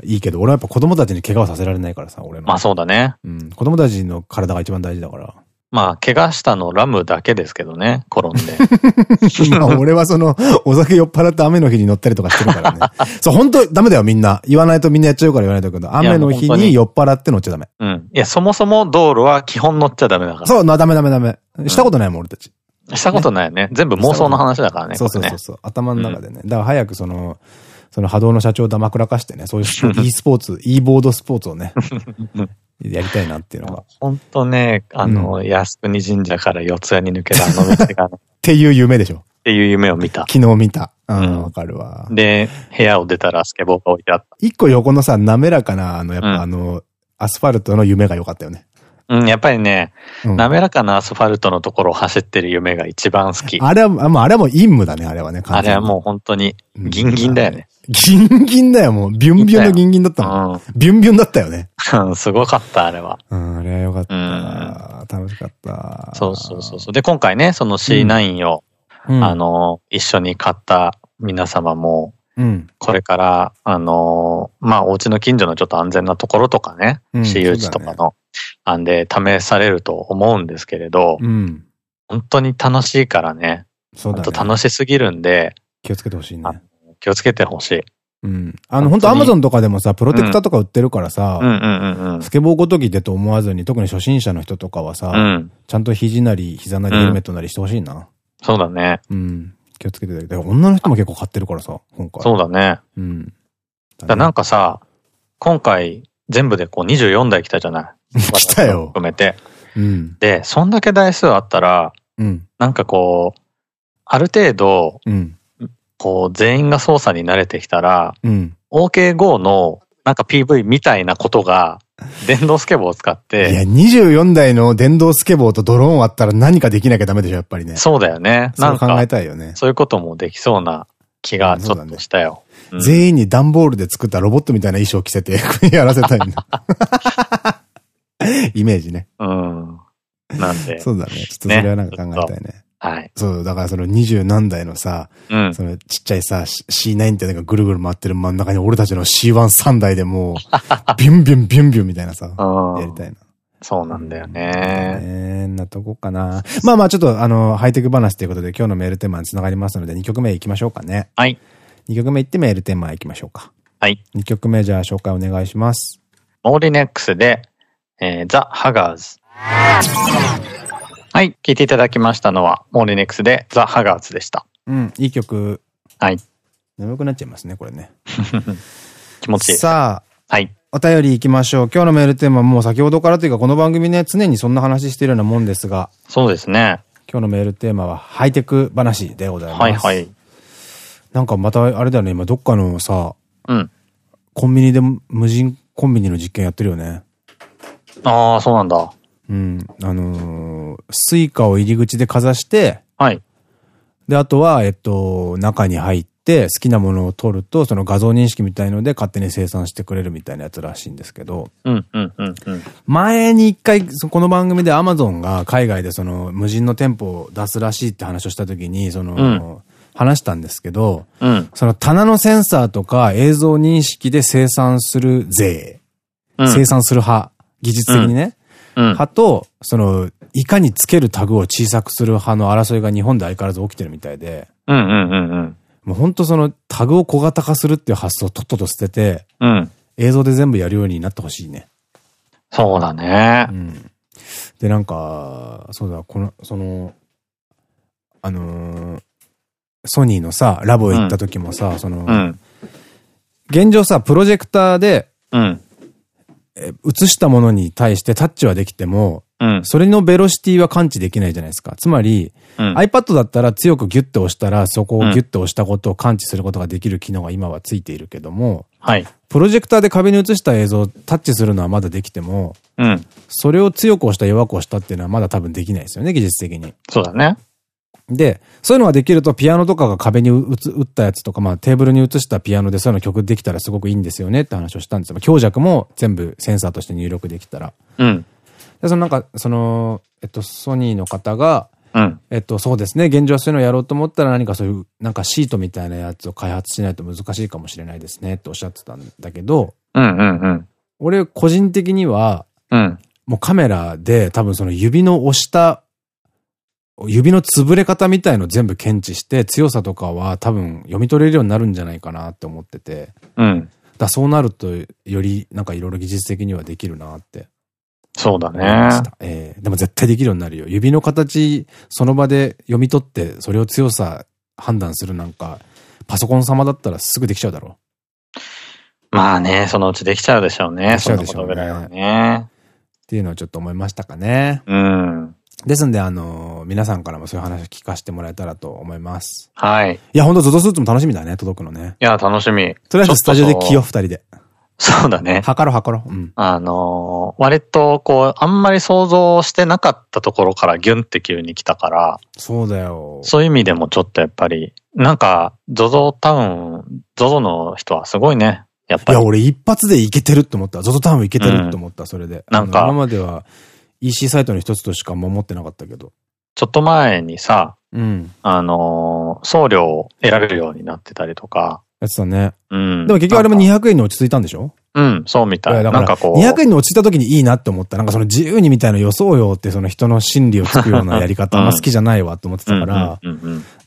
いいけど、俺はやっぱ子供たちに怪我をさせられないからさ、俺の。
まあそうだね。
うん。子供たちの体が一番大事だから。
まあ、怪我したのラムだけですけどね、転んで。
まあ、俺はその、お酒酔っ払って雨の日に乗ったりとかしてるからね。そう、本当ダメだよ、みんな。言わないとみんなやっちゃうから言わないとけど、雨の日に酔っ払って乗っちゃダメ。
うん。いや、そもそも道路は基本乗っちゃダメだから。
そう、ダメダメダメ。したことないもん、俺たち。
したことないよね。全部妄想の話だからね。
そうそうそうそう。頭の中でね。だから早くその、その波動の社長だまくらかしてね、そういう e スポーツ、e ボードスポーツをね、やりたいなっていうのが。
本当ね、あの、靖国神社から四谷に抜けるあの道が、
っていう夢でしょ。
っていう夢を見た。
昨日見た。うん、わかるわ。
で、部屋を出たらスケボーが置いてあった。
一個横のさ、滑らかな、あの、やっぱあの、アスファルトの夢が良かったよね。
うん、やっぱりね、うん、滑らかなアスファルトのところを走ってる夢が一番好き。
あれは、まあ、あれはもう陰夢だね、あれはね。
あれはもう本当に、ギンギンだよね。
ギンギンだよ、もう。ビュンビュンのギンギンだったもん。うん、ビュンビュンだったよね。
うん、すごかった、あれは。
うん、あれはよかった。うん、楽しかった。
そうそうそうそう。で、今回ね、その C9 を、うん、あの、一緒に買った皆様も、うん、これから、あのまあ、お家の近所のちょっと安全なところとかね、うん、私有地とかの、あんで試されると思うんですけれど、うん、本当に楽しいからね。そうだね。楽しすぎるんで、
気をつけてほしいね。
気をつけてほしい。
うん。あの、本当アマゾンとかでもさ、プロテクターとか売ってるからさ、スケボーごときでと思わずに、特に初心者の人とかはさ、うん、ちゃんと肘なり、膝なりヘルメットなりしてほしいな、うん。
そうだね。
うん。気をつけてだ女の人も結構買ってるからさ、今回。
そうだね。うん。だなんかさ、今回全部でこう24台来たじゃない
来たよ。
含めて。うん。で、そんだけ台数あったら、うん。なんかこう、ある程度、うん。こう、全員が操作に慣れてきたら、うん、OK5 のなんか PV みたいなことが、電動スケボーを使って。
いや、24台の電動スケボーとドローンあったら何かできなきゃダメでしょ、やっぱりね。
そうだよね。
なんか考えたいよね。
そういうこともできそうな気がちょっとしたよ。
うん、全員に段ボールで作ったロボットみたいな衣装着せてやらせたいんだ。イメージね。
うん。なんで。
そうだね。ちょっとそれはなんか考えたいね。はい。そう、だからその二十何台のさ、うん、そのちっちゃいさ、C9 ってなんかぐるぐる回ってる真ん中に俺たちの C13 台でもう、ビュンビュンビュンビュンみたいなさ、やりたいな。
そうなんだよね。
ねなとこかな。まあまあちょっとあの、ハイテク話ということで今日のメールテーマにつながりますので2曲目行きましょうかね。
はい。
2曲目行ってメールテーマ行きましょうか。
はい。
2曲目じゃあ紹介お願いします。
モーリネックスで、えー、ザ・ハガーズ。はい。聴いていただきましたのは、モーリネックスでザ・ハガーツでした。
うん、いい曲。
はい。
眠くなっちゃいますね、これね。
気持ちいい。
さ
あ、はい。
お便り行きましょう。今日のメールテーマもう先ほどからというか、この番組ね、常にそんな話してるようなもんですが。
そうですね。
今日のメールテーマは、ハイテク話でございます。はいはい。なんかまた、あれだよね、今どっかのさ、うん。コンビニで無人コンビニの実験やってるよね。
ああ、そうなんだ。
うん。あのー、 Suica を入り口でかざして、
はい。
で、あとは、えっと、中に入って、好きなものを取ると、その画像認識みたいので勝手に精算してくれるみたいなやつらしいんですけど、
うんうんうんうん。
前に一回、この番組でアマゾンが海外でその無人の店舗を出すらしいって話をした時に、その、うん話したんですけど、
うん。
その棚のセンサーとか映像認識で生産する税、
うん
生産する派、技術的にね、
うん。
派と、その、いかにつけるタグを小さくする派の争いが日本で相変わらず起きてるみたいで、
うんうんうんうん。
もうほんとそのタグを小型化するっていう発想をとっとと捨てて、
うん。
映像で全部やるようになってほしいね。
そうだね
う。ん。で、なんか、そうだ、この、その、あのーソニーのさ、ラボ行った時もさ、その、
うん。
現状さ、プロジェクターで
うん。
え映したものに対してタッチはできても、
うん。
それのベロシティは感知できないじゃないですか。つまり、
うん。
iPad だったら強くギュッて押したら、そこをギュッて押したことを感知することができる機能が今はついているけども、
はい。
プロジェクターで壁に映した映像をタッチするのはまだできても、
うん。
それを強く押した弱く押したっていうのはまだ多分できないですよね、技術的に。
そうだね。
で、そういうのができると、ピアノとかが壁に打つ打ったやつとか、まあテーブルに映したピアノでそういうの曲できたらすごくいいんですよねって話をしたんですよ。強弱も全部センサーとして入力できたら。
うん。
で、そのなんか、その、えっと、ソニーの方が、
うん。
えっと、そうですね。現状そういうのをやろうと思ったら何かそういう、なんかシートみたいなやつを開発しないと難しいかもしれないですねっておっしゃってたんだけど、
うんうんうん。
俺個人的には、
うん。
もうカメラで多分その指の押した、指の潰れ方みたいの全部検知して強さとかは多分読み取れるようになるんじゃないかなって思ってて。
うん。
だそうなるとよりなんかいろいろ技術的にはできるなって
そうだね。
た。ええでも絶対できるようになるよ。指の形その場で読み取ってそれを強さ判断するなんかパソコン様だったらすぐできちゃうだろ
まあね、そのうちできちゃうでしょうね。
でうでしょうね
ね。
っていうのをちょっと思いましたかね。
うん。
ですんで、あの皆さんからもそういう話を聞かせてもらえたらと思います。
はい。い
いや、ほんとゾゾスーツも楽しみだね、届くのね。
や、楽しみ。
とりあえずスタジオで着よ二人で。
そうだね。
測ろう測ろう。うん。
あのー割とこう、あんまり想像してなかったところからギュンって急に来たから、
そうだよ。
そういう意味でもちょっとやっぱり、なんか、ゾゾタウン、ゾゾの人はすごいね。やっぱ
いや、
り。
俺一発でいけてるって思った。ゾゾタウンいけてるって思った、それで。
なんか
今までは EC サイトの一つとしか思ってなかったけど。
ちょっと前にさ、
うん。
あのー送料を得られるようになってたりとか、
やってたね。
うん。
でも結局あれも
なんか
200円に落ち着いたんでしょ？
うん、そうみたい。
いやだから
なんかこう。
200円に落ち着いた時にいいなって思った。なんかその自由にみたいな予想よってその人の心理をつくようなやり方あんま好きじゃないわって思ってたから。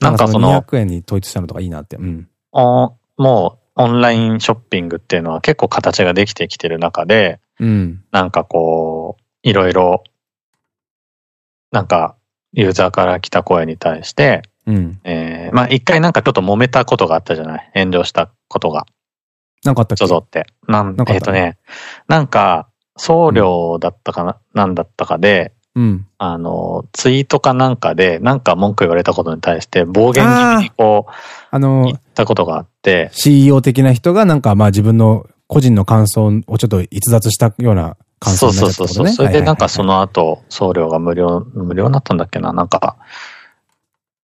なんかその、
200円に統一したのとかいいなって。うん。
おもうオンラインショッピングっていうのは結構形ができてきてる中で、
うん。
なんかこう、いろいろ、なんか、ユーザーから来た声に対して、
うん。
えー、まあ一回なんかちょっと揉めたことがあったじゃない？炎上したことが、
なんかあったっけ？
って。なん、
な
えっとね、なんか、送料だったかな、なんだったかで、
うん。
あの、ツイートかなんかで、なんか文句言われたことに対して暴言気味にこう、
あの
言、ったことがあって、
CEO 的な人がなんかまあ自分の個人の感想をちょっと逸脱したような感想
そう
になっちゃったことね。
そうそうそう。それでなんかそ
の、
の後、送料が無料、無料になったんだっけな？なんか、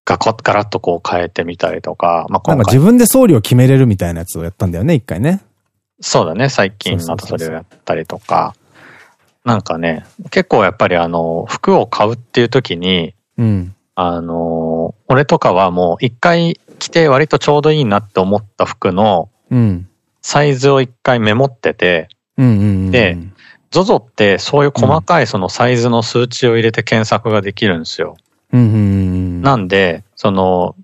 ガコッ、ガラッとこう変えてみたりとか、まあ今回、
なんか自分で送料決めれるみたいなやつをやったんだよね、一回ね。
そうだね、最近またそれをやったりとか、なんかね、結構やっぱりあの、服を買うっていう時に、
うん。
あの、俺とかはもう一回着て割とちょうどいいなって思った服の
うん。
サイズを一回メモってて。で ZOZO ってそういう細かいそのサイズの数値を入れて検索ができるんですよ。なんで、その、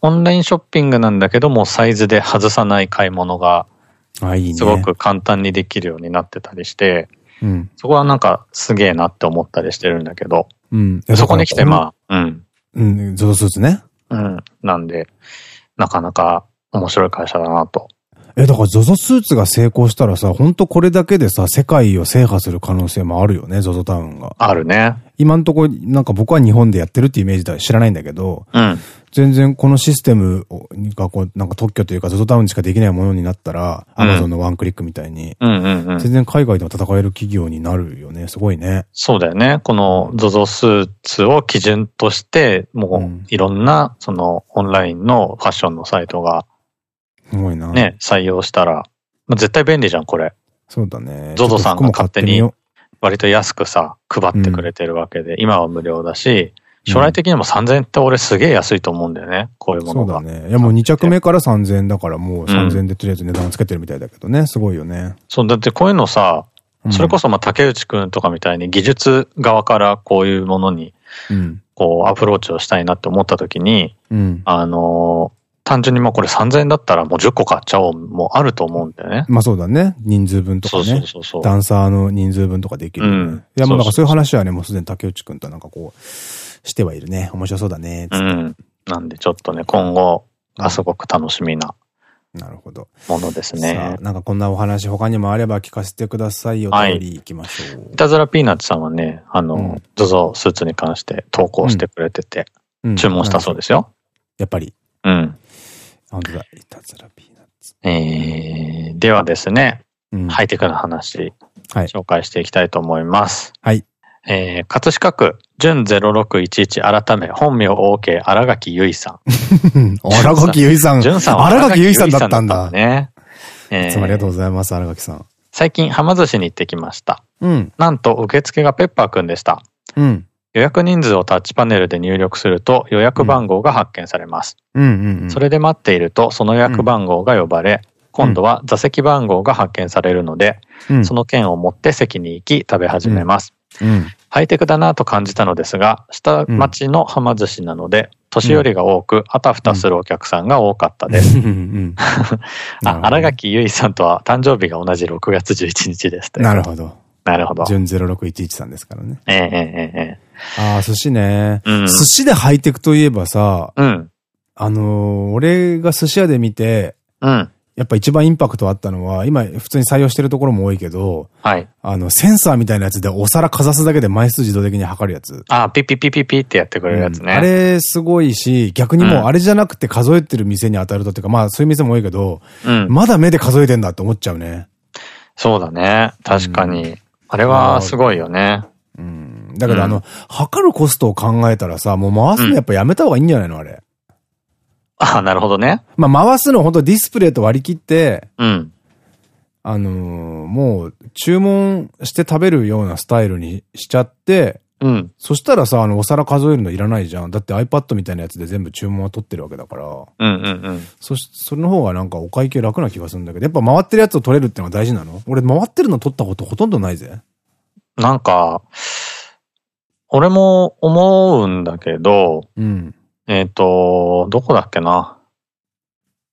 オンラインショッピングなんだけどもサイズで外さない買い物が。すごく簡単にできるようになってたりして、
うん。
そこはなんかすげえなって思ったりしてるんだけど、
うん。
そこに来て
あ。
まあ、うん、
うん、ゾゾスーツね。
うん、なんで、なかなか面白い会社だなと。
え、だからゾゾスーツが成功したらさ、本当これだけでさ、世界を制覇する可能性もあるよね、ゾゾタウンが。
あるね。
今んとこ、なんか僕は日本でやってるってイメージでは知らないんだけど、
うん。
全然このシステムがこう、なんか特許というか、ゾゾタウンしかできないものになったら、
うん
アマゾンのワンクリックみたいに、
うんうんうん。
全然海外でも戦える企業になるよね。すごいね。
そうだよね。この ZOZO スーツを基準として、も
う
うんいろんな、そのオンラインのファッションのサイトが
すごいな。
ね、採用したら、まあ、絶対便利じゃん、これ。
そうだね。
ZOZO さんが勝手に割と安くさ、配ってくれてるわけで、今は無料だし、将来的にも3000円って俺すげえ安いと思うんだよね。こういうものが。
そうだね。いやもう2着目から3000円だからもう3000円でとりあえず値段をつけてるみたいだけどね。すごいよね。
そう、だってこういうのさ、それこそまあ竹内くんとかみたいに技術側からこういうものに、こうアプローチをしたいなって思った時に、うん、あの単純にもうこれ3000円だったらもう10個買っちゃおうもあると思うんだよね。
まあそうだね。人数分とかね。そうそうそうダンサーの人数分とかできる、ね。うん。いやもうなんかそういう話はね、もうすでに竹内くんとなんかこう、してはいるね。面白そうだね。
うん。なんでちょっとね、今後がすごく楽しみな。
なるほど。
ものですね。
なんかこんなお話他にもあれば聞かせてくださいよ。お便り行きましょう。
いたずらピーナッツさんはね、あの、ゾゾスーツに関して投稿してくれてて、注文したそうですよ。
やっぱり。
うん。
本当だ？いたずらピーナッツ。
えー、ではですね、ハイテクな話、紹介していきたいと思います。
はい。
えー、葛飾区、準0611改め、本名 OK、荒垣結衣さ
ん。荒垣結衣さん。
準さん
荒垣結衣さんだったんだ。
ね。
えー、いつもありがとうございます、荒垣さん。
最近、はま寿司に行ってきました。
うん。
なんと、受付がペッパーくんでした。
うん。
予約人数をタッチパネルで入力すると予約番号が発見されます。それで待っているとその予約番号が呼ばれ、今度は座席番号が発見されるので、うん、その券を持って席に行き食べ始めます。
うん、
ハイテクだなと感じたのですが、下町のはま寿司なので、年寄りが多く、あたふたするお客さんが多かったです。あ、荒垣結衣さんとは誕生日が同じ6月11日です。
なるほど。
なるほど。
純0611さんですからね。
ええええええ。
ああ、寿司ね。うん、寿司でハイテクといえばさ、
うん、
あのー、俺が寿司屋で見て、
うん、
やっぱ一番インパクトあったのは、今普通に採用してるところも多いけど、
はい。
あの、センサーみたいなやつでお皿かざすだけで枚数自動的に測るやつ。
ああ、ピッピッピッピッピってやってくれるやつね。
うん、あれすごいし、逆にもうあれじゃなくて数えてる店に当たるとっていうか、まあそういう店も多いけど、
うん、
まだ目で数えてんだって思っちゃうね。
そうだね。確かに。あれはすごいよね。
うん。だけどあの、測るコストを考えたらさ、もう回すのやっぱやめた方がいいんじゃないのあれ。
ああ、なるほどね。
まあ回すの本当ディスプレイと割り切って、
うん。
あのー、もう注文して食べるようなスタイルにしちゃって、
うん。
そしたらさ、あの、お皿数えるのいらないじゃん。だって iPad みたいなやつで全部注文は取ってるわけだから。うん
うんうん。
そし、それの方がなんかお会計楽な気がするんだけど、やっぱ回ってるやつを取れるってのが大事なの？俺回ってるの取ったことほとんどないぜ。
なんか、俺も思うんだけど、
うん。
えっと、どこだっけな？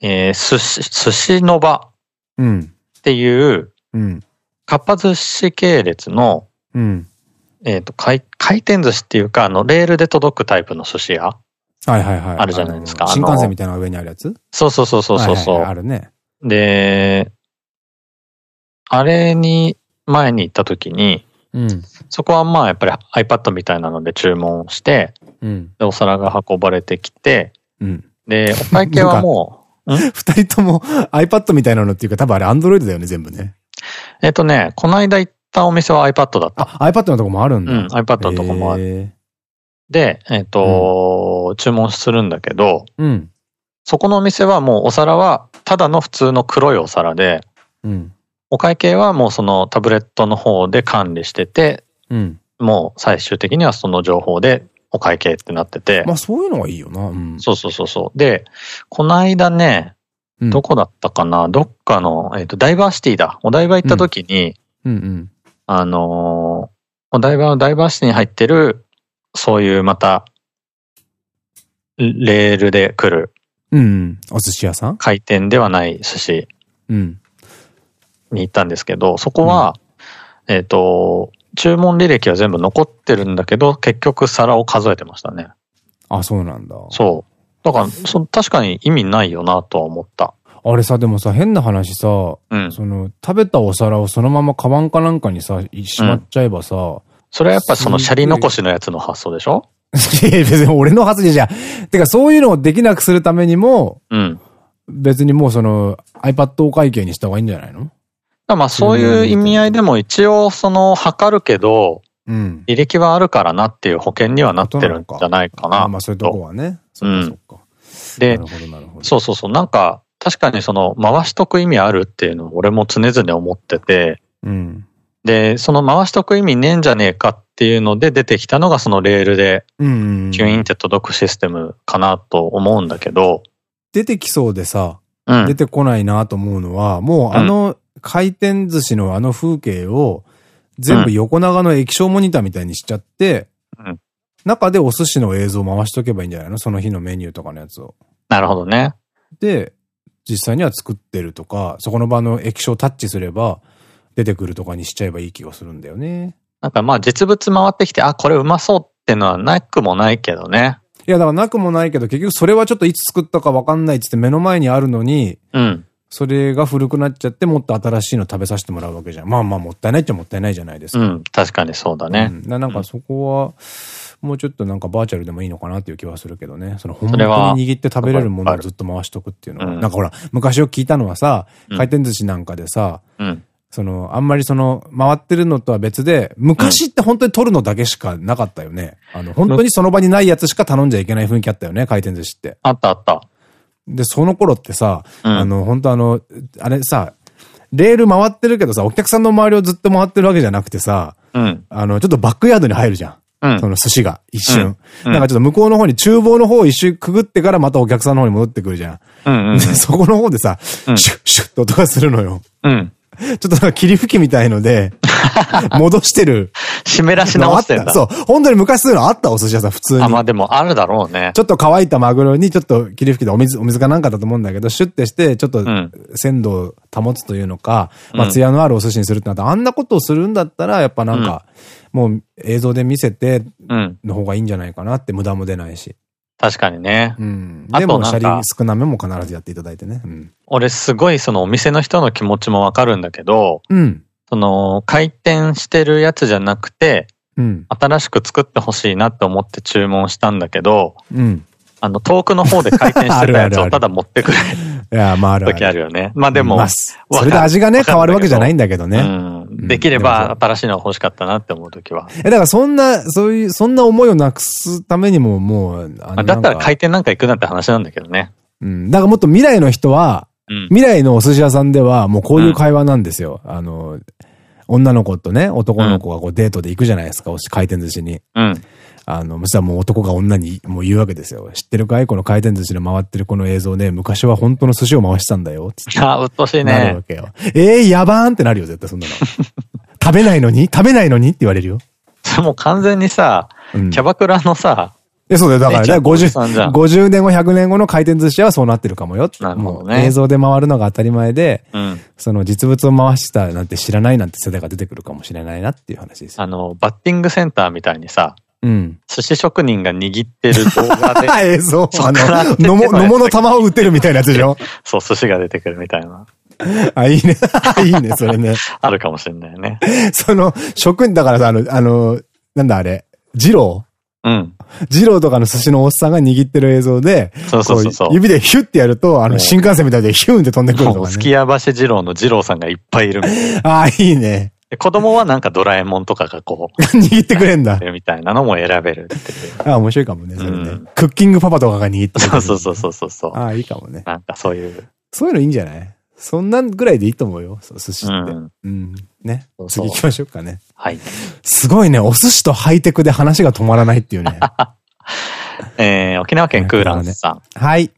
えー、寿司、寿司の場。
うん。
っていう、
うん。
かっぱ寿司系列の、
うん。
えっと、回、回転寿司っていうか、あの、レールで届くタイプの寿司屋？
はいはいはい。
あるじゃないですか。
新幹線みたいな上にあるやつ？
そうそうそうそうそう。
あるね。
で、あれに、前に行った時に、
うん、
そこはまあやっぱり iPad みたいなので注文して、
うん、
でお皿が運ばれてきて、
うん、
で、お会計はも
う、二人とも iPad みたいなのっていうか多分あれ Android だよね、全部ね。
えっとね、この間行ったお店は iPad だった。
あ、iPad のとこもあるんだ。
うん、iPad のとこもある。で、えっ、と、うん、注文するんだけど、
うん、
そこのお店はもうお皿はただの普通の黒いお皿で、
うん、
お会計はもうそのタブレットの方で管理してて、
うん、
もう最終的にはその情報でお会計ってなってて。
まあそういうのはいいよな。う
ん、そうそうそうそう。で、この間ね、どこだったかな、どっかの、えっ、ー、と、ダイバーシティだ。お台場行った時に、
うん、うんうん
あのー、お台場のダイバーシティに入ってる、そういうまた、レールで来る。
うん、お寿司屋さん？
回転ではない寿司。
うん。
に行ったんですけど、そこは、うん、えっと、注文履歴は全部残ってるんだけど、結局皿を数えてましたね。
あ、そうなんだ。
そう。だから、そ確かに意味ないよなとは思った。
あれさ、でもさ、変な話さ、
うん、
その、食べたお皿をそのままカバンかなんかにさ、しまっちゃえばさ、うん、
それはやっぱそのシャリ残しのやつの発想でしょ？
いや別に俺の発言じゃん。てかそういうのをできなくするためにも、
うん。
別にもうその iPad お会計にした方がいいんじゃないの？
まあそういう意味合いでも一応その測るけど、
うん、
履歴はあるからなっていう保険にはなってるんじゃないかな。
まあそういうとこはね。
そうかそうか。で、そうそうそう。なんか確かにその回しとく意味あるっていうのを俺も常々思ってて、
うん、
で、その回しとく意味ねえんじゃねえかっていうので出てきたのがそのレールで、キュイーンって届くシステムかなと思うんだけど。
出てきそうでさ、うん、出てこないなと思うのは、もうあの回転寿司のあの風景を全部横長の液晶モニターみたいにしちゃって、うん、中でお寿司の映像を回しとけばいいんじゃないの？その日のメニューとかのやつを。
なるほどね。
で、実際には作ってるとか、そこの場の液晶タッチすれば、出てくるとかにしちゃえばいい気がするんだよね。
なんかまあ実物回ってきて、あ、これうまそうってのはなくもないけどね。
いや、だからなくもないけど、結局それはちょっといつ作ったかわかんないっつって目の前にあるのに、うん。それが古くなっちゃってもっと新しいの食べさせてもらうわけじゃん。まあまあもったいないっちゃもったいないじゃないですか。う
ん、確かにそうだね。うん、
なんかそこは、もうちょっとなんかバーチャルでもいいのかなっていう気はするけどね。その本当に握って食べれるものをずっと回しとくっていうのは。なんかほら、昔よく聞いたのはさ、回転寿司なんかでさ、うん、その、あんまりその、回ってるのとは別で、昔って本当に取るのだけしかなかったよね。あの、本当にその場にないやつしか頼んじゃいけない雰囲気あったよね、回転寿司って。
あったあった。
で、その頃ってさ、うん、あの、本当あの、あれさ、レール回ってるけどさ、お客さんの周りをずっと回ってるわけじゃなくてさ、うん、あの、ちょっとバックヤードに入るじゃん。うん、その寿司が、一瞬。うん、なんかちょっと向こうの方に、厨房の方を一周くぐってからまたお客さんの方に戻ってくるじゃん。そこの方でさ、シュッシュッと音がするのよ。うん。ちょっとなんか霧吹きみたいので、戻してる。
湿らし直してんだ。
そう。本当に昔そういうのあったお寿司屋さん、普通に。あ、
まあでもあるだろうね。
ちょっと乾いたマグロにちょっと霧吹きでお水、お水かなんかだと思うんだけど、シュッてして、ちょっと鮮度を保つというのか、うん、まあ艶のあるお寿司にするってなったら、あんなことをするんだったら、やっぱなんか、もう映像で見せて、の方がいいんじゃないかなって、無駄も出ないし。
確かにね。
うん。でも、シャリ少なめも必ずやっていただいてね。うん、
俺すごいそのお店の人の気持ちもわかるんだけど、うん。その、回転してるやつじゃなくて、うん、新しく作ってほしいなって思って注文したんだけど、うん、あの、遠くの方で回転してたやつを ただ持ってくれいや、まあある時あるよね。まあでも、まあ、そ
れで味がね、変わるわけじゃないんだけどね。う
ん。できれば新しいのが欲しかったなって思う時は。
え、だからそんな、そういう、そんな思いをなくすためにももう、
だったら回転なんか行くなって話なんだけどね。
うん。だからもっと未来の人は、うん、未来のお寿司屋さんではもうこういう会話なんですよ。うん、あの、女の子とね、男の子がこうデートで行くじゃないですか、回転寿司に。うん。あの、そしたらもう男が女にもう言うわけですよ。知ってるかい？この回転寿司の回ってるこの映像で、昔は本当の寿司を回してたんだよ。
ああ、うっとしいね。なるわけ
よ。ええー、やばーんってなるよ、絶対そんなの。食べないのに？食べないのに？って言われるよ。
もう完全にさ、うん、キャバクラのさ、
え、そうだよ。だからね、50、50年後、100年後の回転寿司はそうなってるかもよ。なるほどね。映像で回るのが当たり前で、うん、その実物を回したなんて知らないなんて世代が出てくるかもしれないなっていう話です。
あの、バッティングセンターみたいにさ、うん。寿司職人が握ってる 動画で。
映像あの、のも、のもの玉を打ってるみたいなやつでしょ？
そう、寿司が出てくるみたいな。
あ、いいね。いいね、それね。
あるかもしれないね。
その、職人、だからさ、あの、あの、なんだあれ、二郎？うん。二郎とかの寿司のおっさんが握ってる映像で、そうそうそう指でヒュッてやると、あの、新幹線みたいでヒュンって飛んでくるとかね。
すき家橋二郎の二郎さんがいっぱいいる
ああ、いいね。
子供はなんかドラえもんとかがこう。
握ってくれんだ。
みたいなのも選べる。
ああ、面白いかもね、それね。クッキングパパとかが握って。
そうそうそうそうそう。
ああ、いいかもね。
なんかそういう。
そういうのいいんじゃない？そんなぐらいでいいと思うよ、寿司って。うん。うん。ね。次行きましょうかね。はい。すごいね、お寿司とハイテクで話が止まらないっていうね。
えー、沖縄県クーランさん。
はい。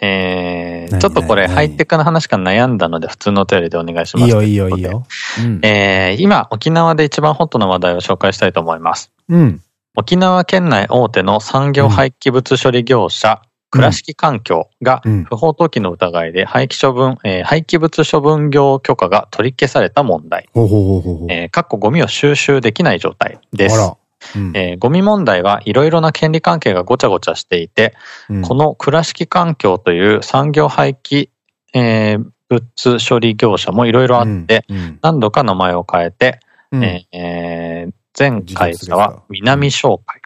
えー、ちょっとこれハイテクの話から悩んだので普通のお便りでお願いします。いい
よいいよいいよ。
うん、えー、今沖縄で一番ホットな話題を紹介したいと思います。うん。沖縄県内大手の産業廃棄物処理業者、倉敷環境が不法投棄の疑いで廃棄処分、えー、廃棄物処分業許可が取り消された問題。えー、かっこゴミを収集できない状態です。うん、えー、ゴミ問題はいろいろな権利関係がごちゃごちゃしていて、うん、この倉敷環境という産業廃棄、えー、物処理業者もいろいろあって、うん、何度か名前を変えて、えー、前回は南商会、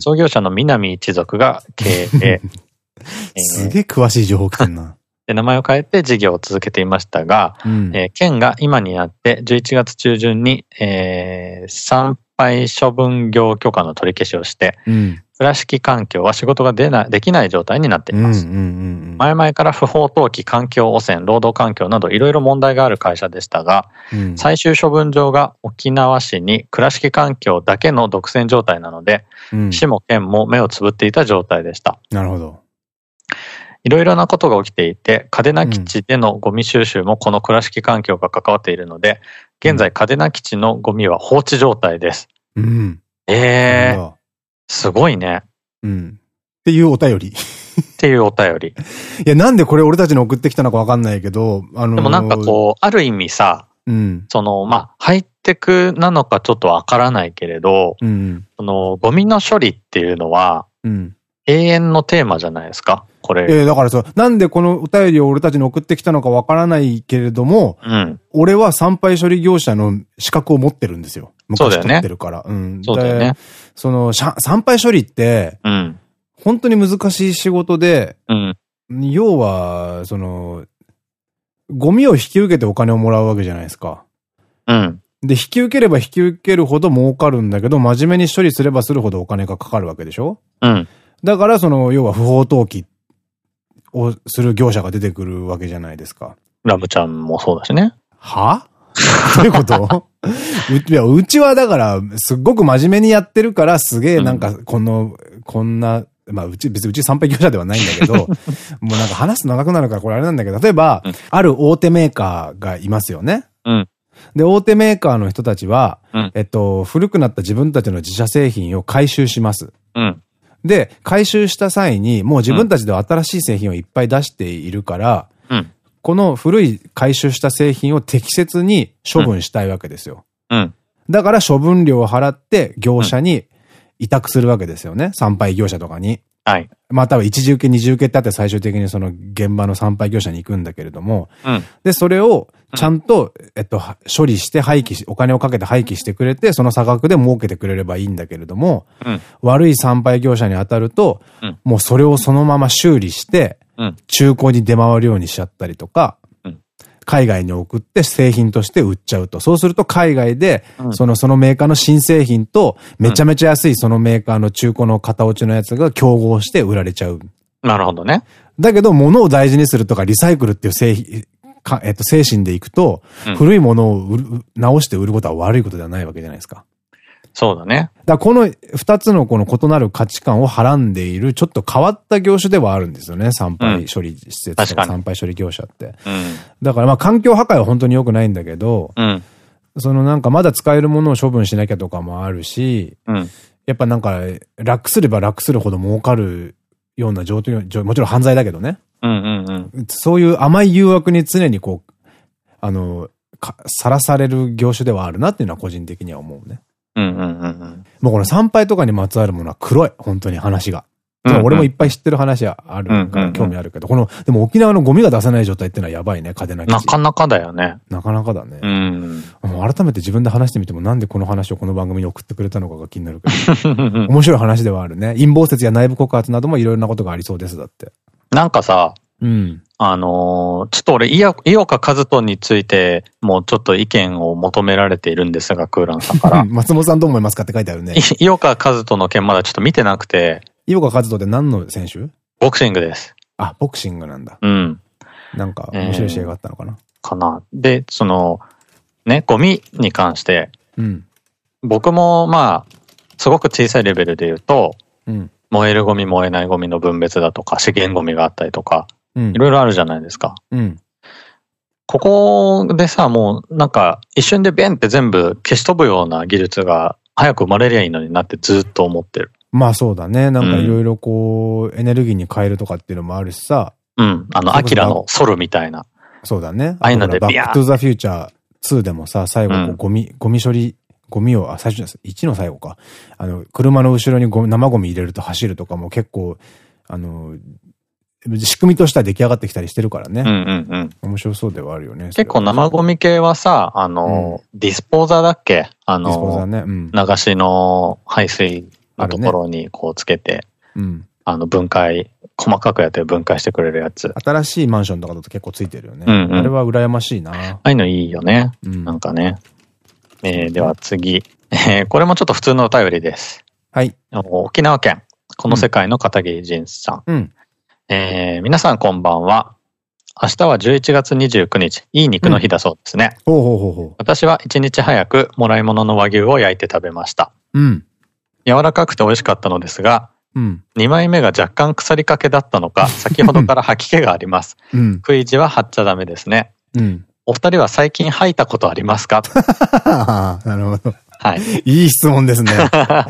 創業者の南一族が経営。
すげえ詳しい情報来てんな。
で、名前を変えて事業を続けていましたが、うん、えー、県が今になって11月中旬に、えー、参拝処分業許可の取り消しをして、うん、倉敷環境は仕事が出ない、できない状態になっています。前々から不法投棄、環境汚染、労働環境などいろいろ問題がある会社でしたが、うん、最終処分場が沖縄市に倉敷環境だけの独占状態なので、うん、市も県も目をつぶっていた状態でした。
なるほど。
いろいろなことが起きていて、嘉手納基地でのゴミ収集もこの倉敷環境が関わっているので、現在嘉手納基地のゴミは放置状態です。うん。ええー、すごいね。
うん。っていうお便り。
っていうお便り。
いや、なんでこれ俺たちに送ってきたのかわかんないけど、
あのー、でもなんかこう、ある意味さ、うん、その、まあ、ハイテクなのかちょっとわからないけれど、うん、その、ゴミの処理っていうのは、うん、永遠のテーマじゃないですかこれ。
ええー、だからそう、なんでこのお便りを俺たちに送ってきたのかわからないけれども、うん、俺は参拝処理業者の資格を持ってるんですよ。昔取ってるから。うね、うん。
そうだよね。
その、参拝処理って、うん、本当に難しい仕事で、うん、要は、その、ゴミを引き受けてお金をもらうわけじゃないですか。うん。で、引き受ければ引き受けるほど儲かるんだけど、真面目に処理すればするほどお金がかかるわけでしょ？うん。だから、その、要は不法投棄をする業者が出てくるわけじゃないですか。
ラムちゃんもそうだしね。
は？どういうこと？ういや、うちはだから、すっごく真面目にやってるから、すげえなんか、この、うん、こんな、まあ、うち、別にうち参拝業者ではないんだけど、もうなんか話すと長くなるからこれあれなんだけど、例えば、うん、ある大手メーカーがいますよね。うん。で、大手メーカーの人たちは、うん、えっと、古くなった自分たちの自社製品を回収します。うん。で、回収した際に、もう自分たちでは新しい製品をいっぱい出しているから、うん、この古い回収した製品を適切に処分したいわけですよ。うん、だから処分料を払って業者に委託するわけですよね。参拝業者とかに。はい。まあ多分一時受け二次受けってあって最終的にその現場の参拝業者に行くんだけれども、うん、で、それをちゃんと、えっと、処理して廃棄し、お金をかけて廃棄してくれて、その差額で儲けてくれればいいんだけれども、うん、悪い参拝業者に当たると、うん、もうそれをそのまま修理して、中古に出回るようにしちゃったりとか、海外に送って製品として売っちゃうと。そうすると海外で、その、そのメーカーの新製品と、めちゃめちゃ安いそのメーカーの中古の型落ちのやつが競合して売られちゃう。
なるほどね。
だけど、物を大事にするとか、リサイクルっていう製品、か、えっと、精神でいくと、古いものを直して売ることは悪いことではないわけじゃないですか。
そうだね。
だこの二つのこの異なる価値観をはらんでいる、ちょっと変わった業種ではあるんですよね。参拝処理施設とか参拝処理業者って。うん、だからまあ環境破壊は本当に良くないんだけど、うん、そのなんかまだ使えるものを処分しなきゃとかもあるし、うん、やっぱなんか楽すれば楽するほど儲かるような状況、もちろん犯罪だけどね。そういう甘い誘惑に常にこう、あの、さらされる業種ではあるなっていうのは個人的には思うね。もうこの参拝とかにまつわるものは黒い、本当に話が。俺もいっぱい知ってる話はあるから興味あるけど、この、でも沖縄のゴミが出せない状態ってのはやばいね、嘉手納
なかなかだよね。
なかなかだね。うん。改めて自分で話してみてもなんでこの話をこの番組に送ってくれたのかが気になるけど。面白い話ではあるね。陰謀説や内部告発などもいろいろなことがありそうです、だって。
なんかさ、うん。あのー、ちょっと俺、井岡和人について、もうちょっと意見を求められているんですが、クーランさんから。
松本さんどう思いますかって書いてあるね。
井岡和人の件まだちょっと見てなくて。
井岡和人って何の選手？
ボクシングです。
あ、ボクシングなんだ。うん。なんか、面白い試合があったのかな、
えー、かな。で、その、ね、ゴミに関して、うん、僕もまあ、すごく小さいレベルで言うと、うん、燃えるゴミ、燃えないゴミの分別だとか、資源ゴミがあったりとか、いろいろあるじゃないですか。うん。ここでさ、もうなんか一瞬でベンって全部消し飛ぶような技術が早く生まれりゃいいのになってずっと思ってる。
まあそうだね。なんかいろいろこう、エネルギーに変えるとかっていうのもあるしさ。
うん。あの、アキラのソルみたいな。
そうだね。
ああいうので
Back to theフューチャー2でもさ、最後こうゴミ、うん、ゴミ処理、ゴミを、あ、最初です。1の最後か。あの、車の後ろに生ゴミ入れると走るとかも結構、あの、仕組みとしては出来上がってきたりしてるからね。うんうんうん。面白そうではあるよね。
結構生ゴミ系はさ、あの、うん、ディスポーザーだっけ？あの、ディスポーザーね。うん、流しの排水のところにこうつけて、ね、うん。あの、分解、細かくやって分解してくれるやつ。
新しいマンションとかだと結構ついてるよね。うん、うん、あれは羨ましいな。あ
あいうのいいよね。うん、なんかね。えー、では次。えー、これもちょっと普通のお便りです。はい。沖縄県この世界の片桐仁さん。うん、えー、皆さんこんばんは。明日は11月29日、いい肉の日だそうですね。私は1日早くもらい物の和牛を焼いて食べました。うん。柔らかくて美味しかったのですが、うん、2枚目が若干腐りかけだったのか、先ほどから吐き気があります。うん、食い地は貼っちゃダメですね。うん、お二人は最近吐いたことありますか？
なるほど。はい。いい質問ですね。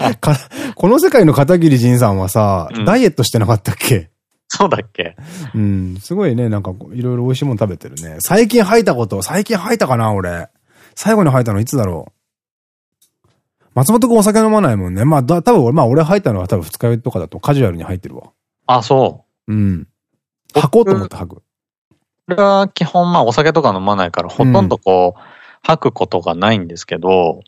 この世界の片桐仁さんはさ、うん、ダイエットしてなかったっけ？
そうだっけ？
うん。すごいね、なんかいろいろ美味しいもの食べてるね。最近吐いたこと、最近吐いたかな、俺。最後に吐いたのいつだろう？松本くんお酒飲まないもんね。まあ、だ、多分まあ俺吐いたのは多分二日酔いとかだとカジュアルに入ってるわ。
あ、そう。うん。
吐こうと思って吐く。
これは基本まあお酒とか飲まないからほとんどこう、吐くことがないんですけど。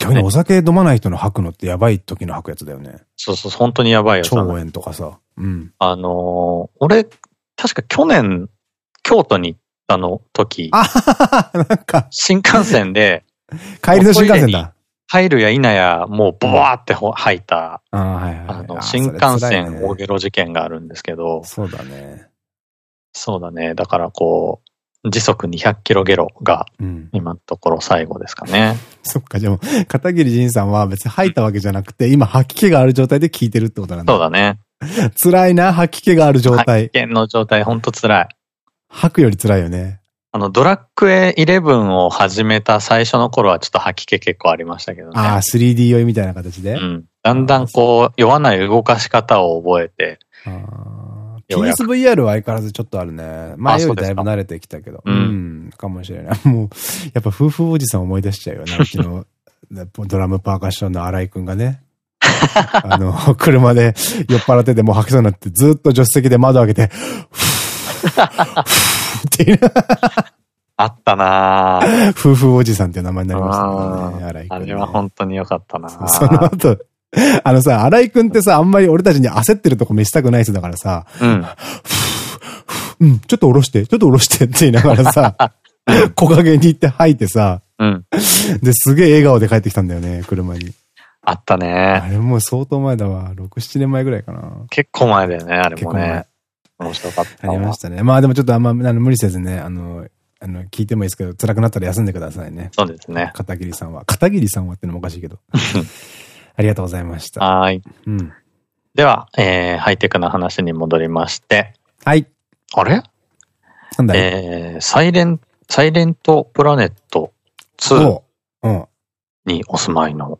逆にお酒飲まない人の吐くのってやばい時の吐くやつだよね。
そうそう、本当にやばいや
つ。腸炎とかさ。うん。
あのー、俺、確か去年、京都に行ったの時。あなんか。新幹線で。
帰りの新幹線だ。
入るや否や、もうボワーって吐いた、あの、新幹線大ゲロ事件があるんですけど。
そうだね。
そうだね。だからこう、時速200キロゲロが、今のところ最後ですかね。
うん、そっか、じゃあ片桐仁さんは別に吐いたわけじゃなくて、今吐き気がある状態で聞いてるってことなん
だ。そうだね。
辛いな、吐き気がある状態。
吐き気の状態、ほんと辛い。
吐くより辛いよね。
あの、ドラッグエ11を始めた最初の頃はちょっと吐き気結構ありましたけどね。
ああ、3D 酔いみたいな形で？う
ん。だんだんこう、酔わない動かし方を覚えて。
PSVR は相変わらずちょっとあるね。前よりだいぶ慣れてきたけど。うん。かもしれない。もう、やっぱ夫婦おじさん思い出しちゃうよね。うちの ドラムパーカッションの荒井くんがね。あの、車で酔っ払っててもう吐きそうになってずっと助手席で窓開けて、っていう。
あったな
夫婦おじさんっていう名前になりましたね。
荒井くん、あれは本当に良かったな
その後、あのさ、荒井くんってさ、あんまり俺たちに焦ってるとこ見せたくない人だからさ、うん。うん、ちょっと下ろして、ちょっと下ろしてって言いながらさ、木陰に行って吐いてさ、うん。で、すげえ笑顔で帰ってきたんだよね、車に。
あったね。
あれもう相当前だわ。6、7年前ぐらいかな。
結構前だよね、あれもね。面白かった。
ありましたね。まあでもちょっとあんまあの無理せずね、あの、あの、聞いてもいいですけど、辛くなったら休んでくださいね。
そうですね。
片桐さんは。片桐さんはってのもおかしいけど。ありがとうございました。
はい。うん。では、えー、ハイテクな話に戻りまして。
はい。
あれ？なんだ？えー、サイレン、サイレントプラネット2にお住まいの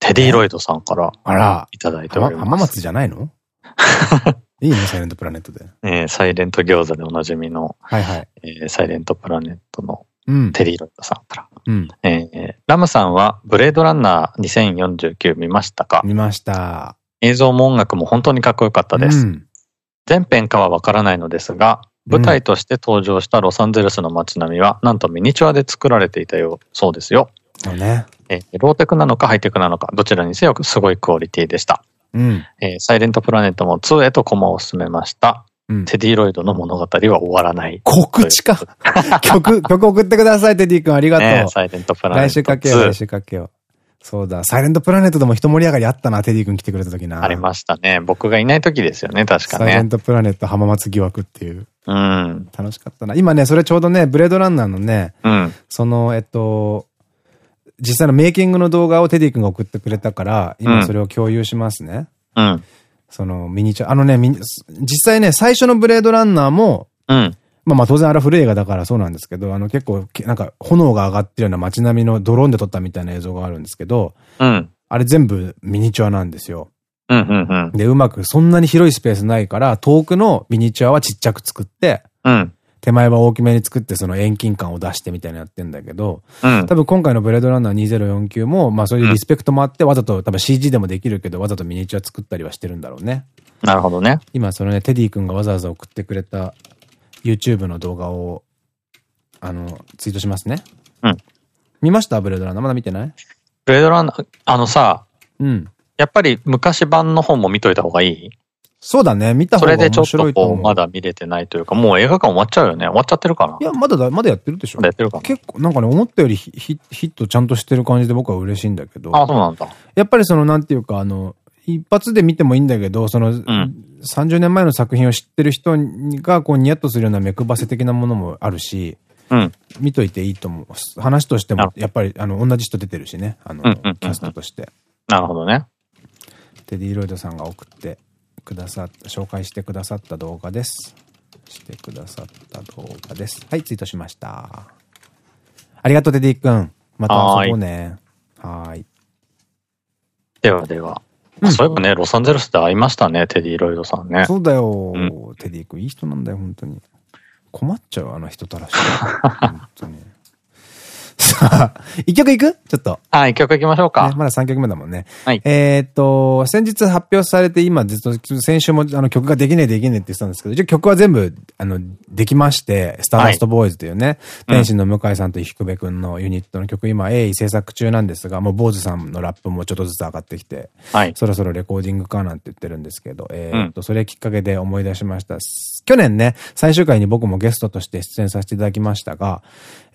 テディロイドさんからあら、いただいております。
浜松じゃないの？いいね、サイレントプラネットで。
えー、サイレント餃子でおなじみの、はいはい。えー、サイレントプラネットのテディロイドさんから。うん、えー、ラムさんはブレードランナー2049見ましたか？
見ました。
映像も音楽も本当にかっこよかったです。うん、全編かはわからないのですが、舞台として登場したロサンゼルスの街並みは、なんとミニチュアで作られていたよう、そうですよ。
ね。
えー、ローテクなのかハイテクなのか、どちらにせよすごいクオリティでした。うん。えー、サイレントプラネットも2へと駒を進めました。テディロイドの物語は終わらない。
告知か 曲、曲送ってください、テディ君。ありがとう。ね、
サイレントプラネット。
来週かけよう、来週かけよう。そうだ。サイレントプラネットでも一盛り上がりあったな、テディ君来てくれた時な。
ありましたね。僕がいない時ですよね、確かね。
サイレントプラネット浜松疑惑っていう。うん。楽しかったな。今ね、それちょうどね、ブレードランナーのね、うん。その、えっと、実際のメイキングの動画をテディ君が送ってくれたから、今それを共有しますね。うん。そのミニチュア、あのね、実際ね、最初のブレードランナーも、うん。まあまあ当然あれは古い映画だからそうなんですけど、あの結構、なんか炎が上がってるような街並みのドローンで撮ったみたいな映像があるんですけど、うん。あれ全部ミニチュアなんですよ。うんうんうん。で、うまくそんなに広いスペースないから、遠くのミニチュアはちっちゃく作って、うん。手前は大きめに作ってその遠近感を出してみたいなやってんだけど、うん、多分今回のブレードランナー2049も、まあそういうリスペクトもあって、わざと多分 CG でもできるけど、わざとミニチュア作ったりはしてるんだろうね。
なるほどね。
今そのね、テディ君がわざわざ送ってくれた YouTube の動画を、あの、ツイートしますね。うん。見ましたブレードランナー？まだ見てない？
ブレードランナー、あのさ、うん。やっぱり昔版の本も見といた方がいい？
そうだね。見た方が面白いと思う。それでちょっと
まだ見れてないというか、もう映画館終わっちゃうよね。終わっちゃってるかな
いや、まだだ、まだやってるでしょ。
やってるかな
結構、なんかね、思ったよりヒヒットちゃんとしてる感じで僕は嬉しいんだけど。
あ、そうなんだ。
やっぱりその、なんていうか、あの、一発で見てもいいんだけど、その、うん、30年前の作品を知ってる人が、こう、ニヤッとするような目配せ的なものもあるし、うん、見といていいと思う。話としても、やっぱり、あの、同じ人出てるしね。あの、キャストとして。
なるほどね。
テディ・ロイドさんが送ってくださった、紹介してくださった動画です。してくださった動画です。はい、ツイートしました。ありがとう、テディ君。また遊ぼうね。はい。
ではでは。うん、そういえばね、ロサンゼルスで会いましたね、テディ・ロイドさんね。
そうだよ、うん、テディ君いい人なんだよ、本当に。困っちゃう、あの人たらし。本当に。一曲いく？ちょっと。
あ、一曲いきましょうか。
ね、まだ3曲目だもんね。はい。えっと、先日発表されて、今、ずっと、先週もあの曲ができねえできねえって言ってたんですけど、一応曲は全部、あの、できまして、スターダストボーイズというね、はい、天心の向井さんと低部くんのユニットの曲、今、鋭意制作中なんですが、もう坊主さんのラップもちょっとずつ上がってきて、はい。そろそろレコーディングかなんて言ってるんですけど、えっと、それきっかけで思い出しました。去年ね、最終回に僕もゲストとして出演させていただきましたが、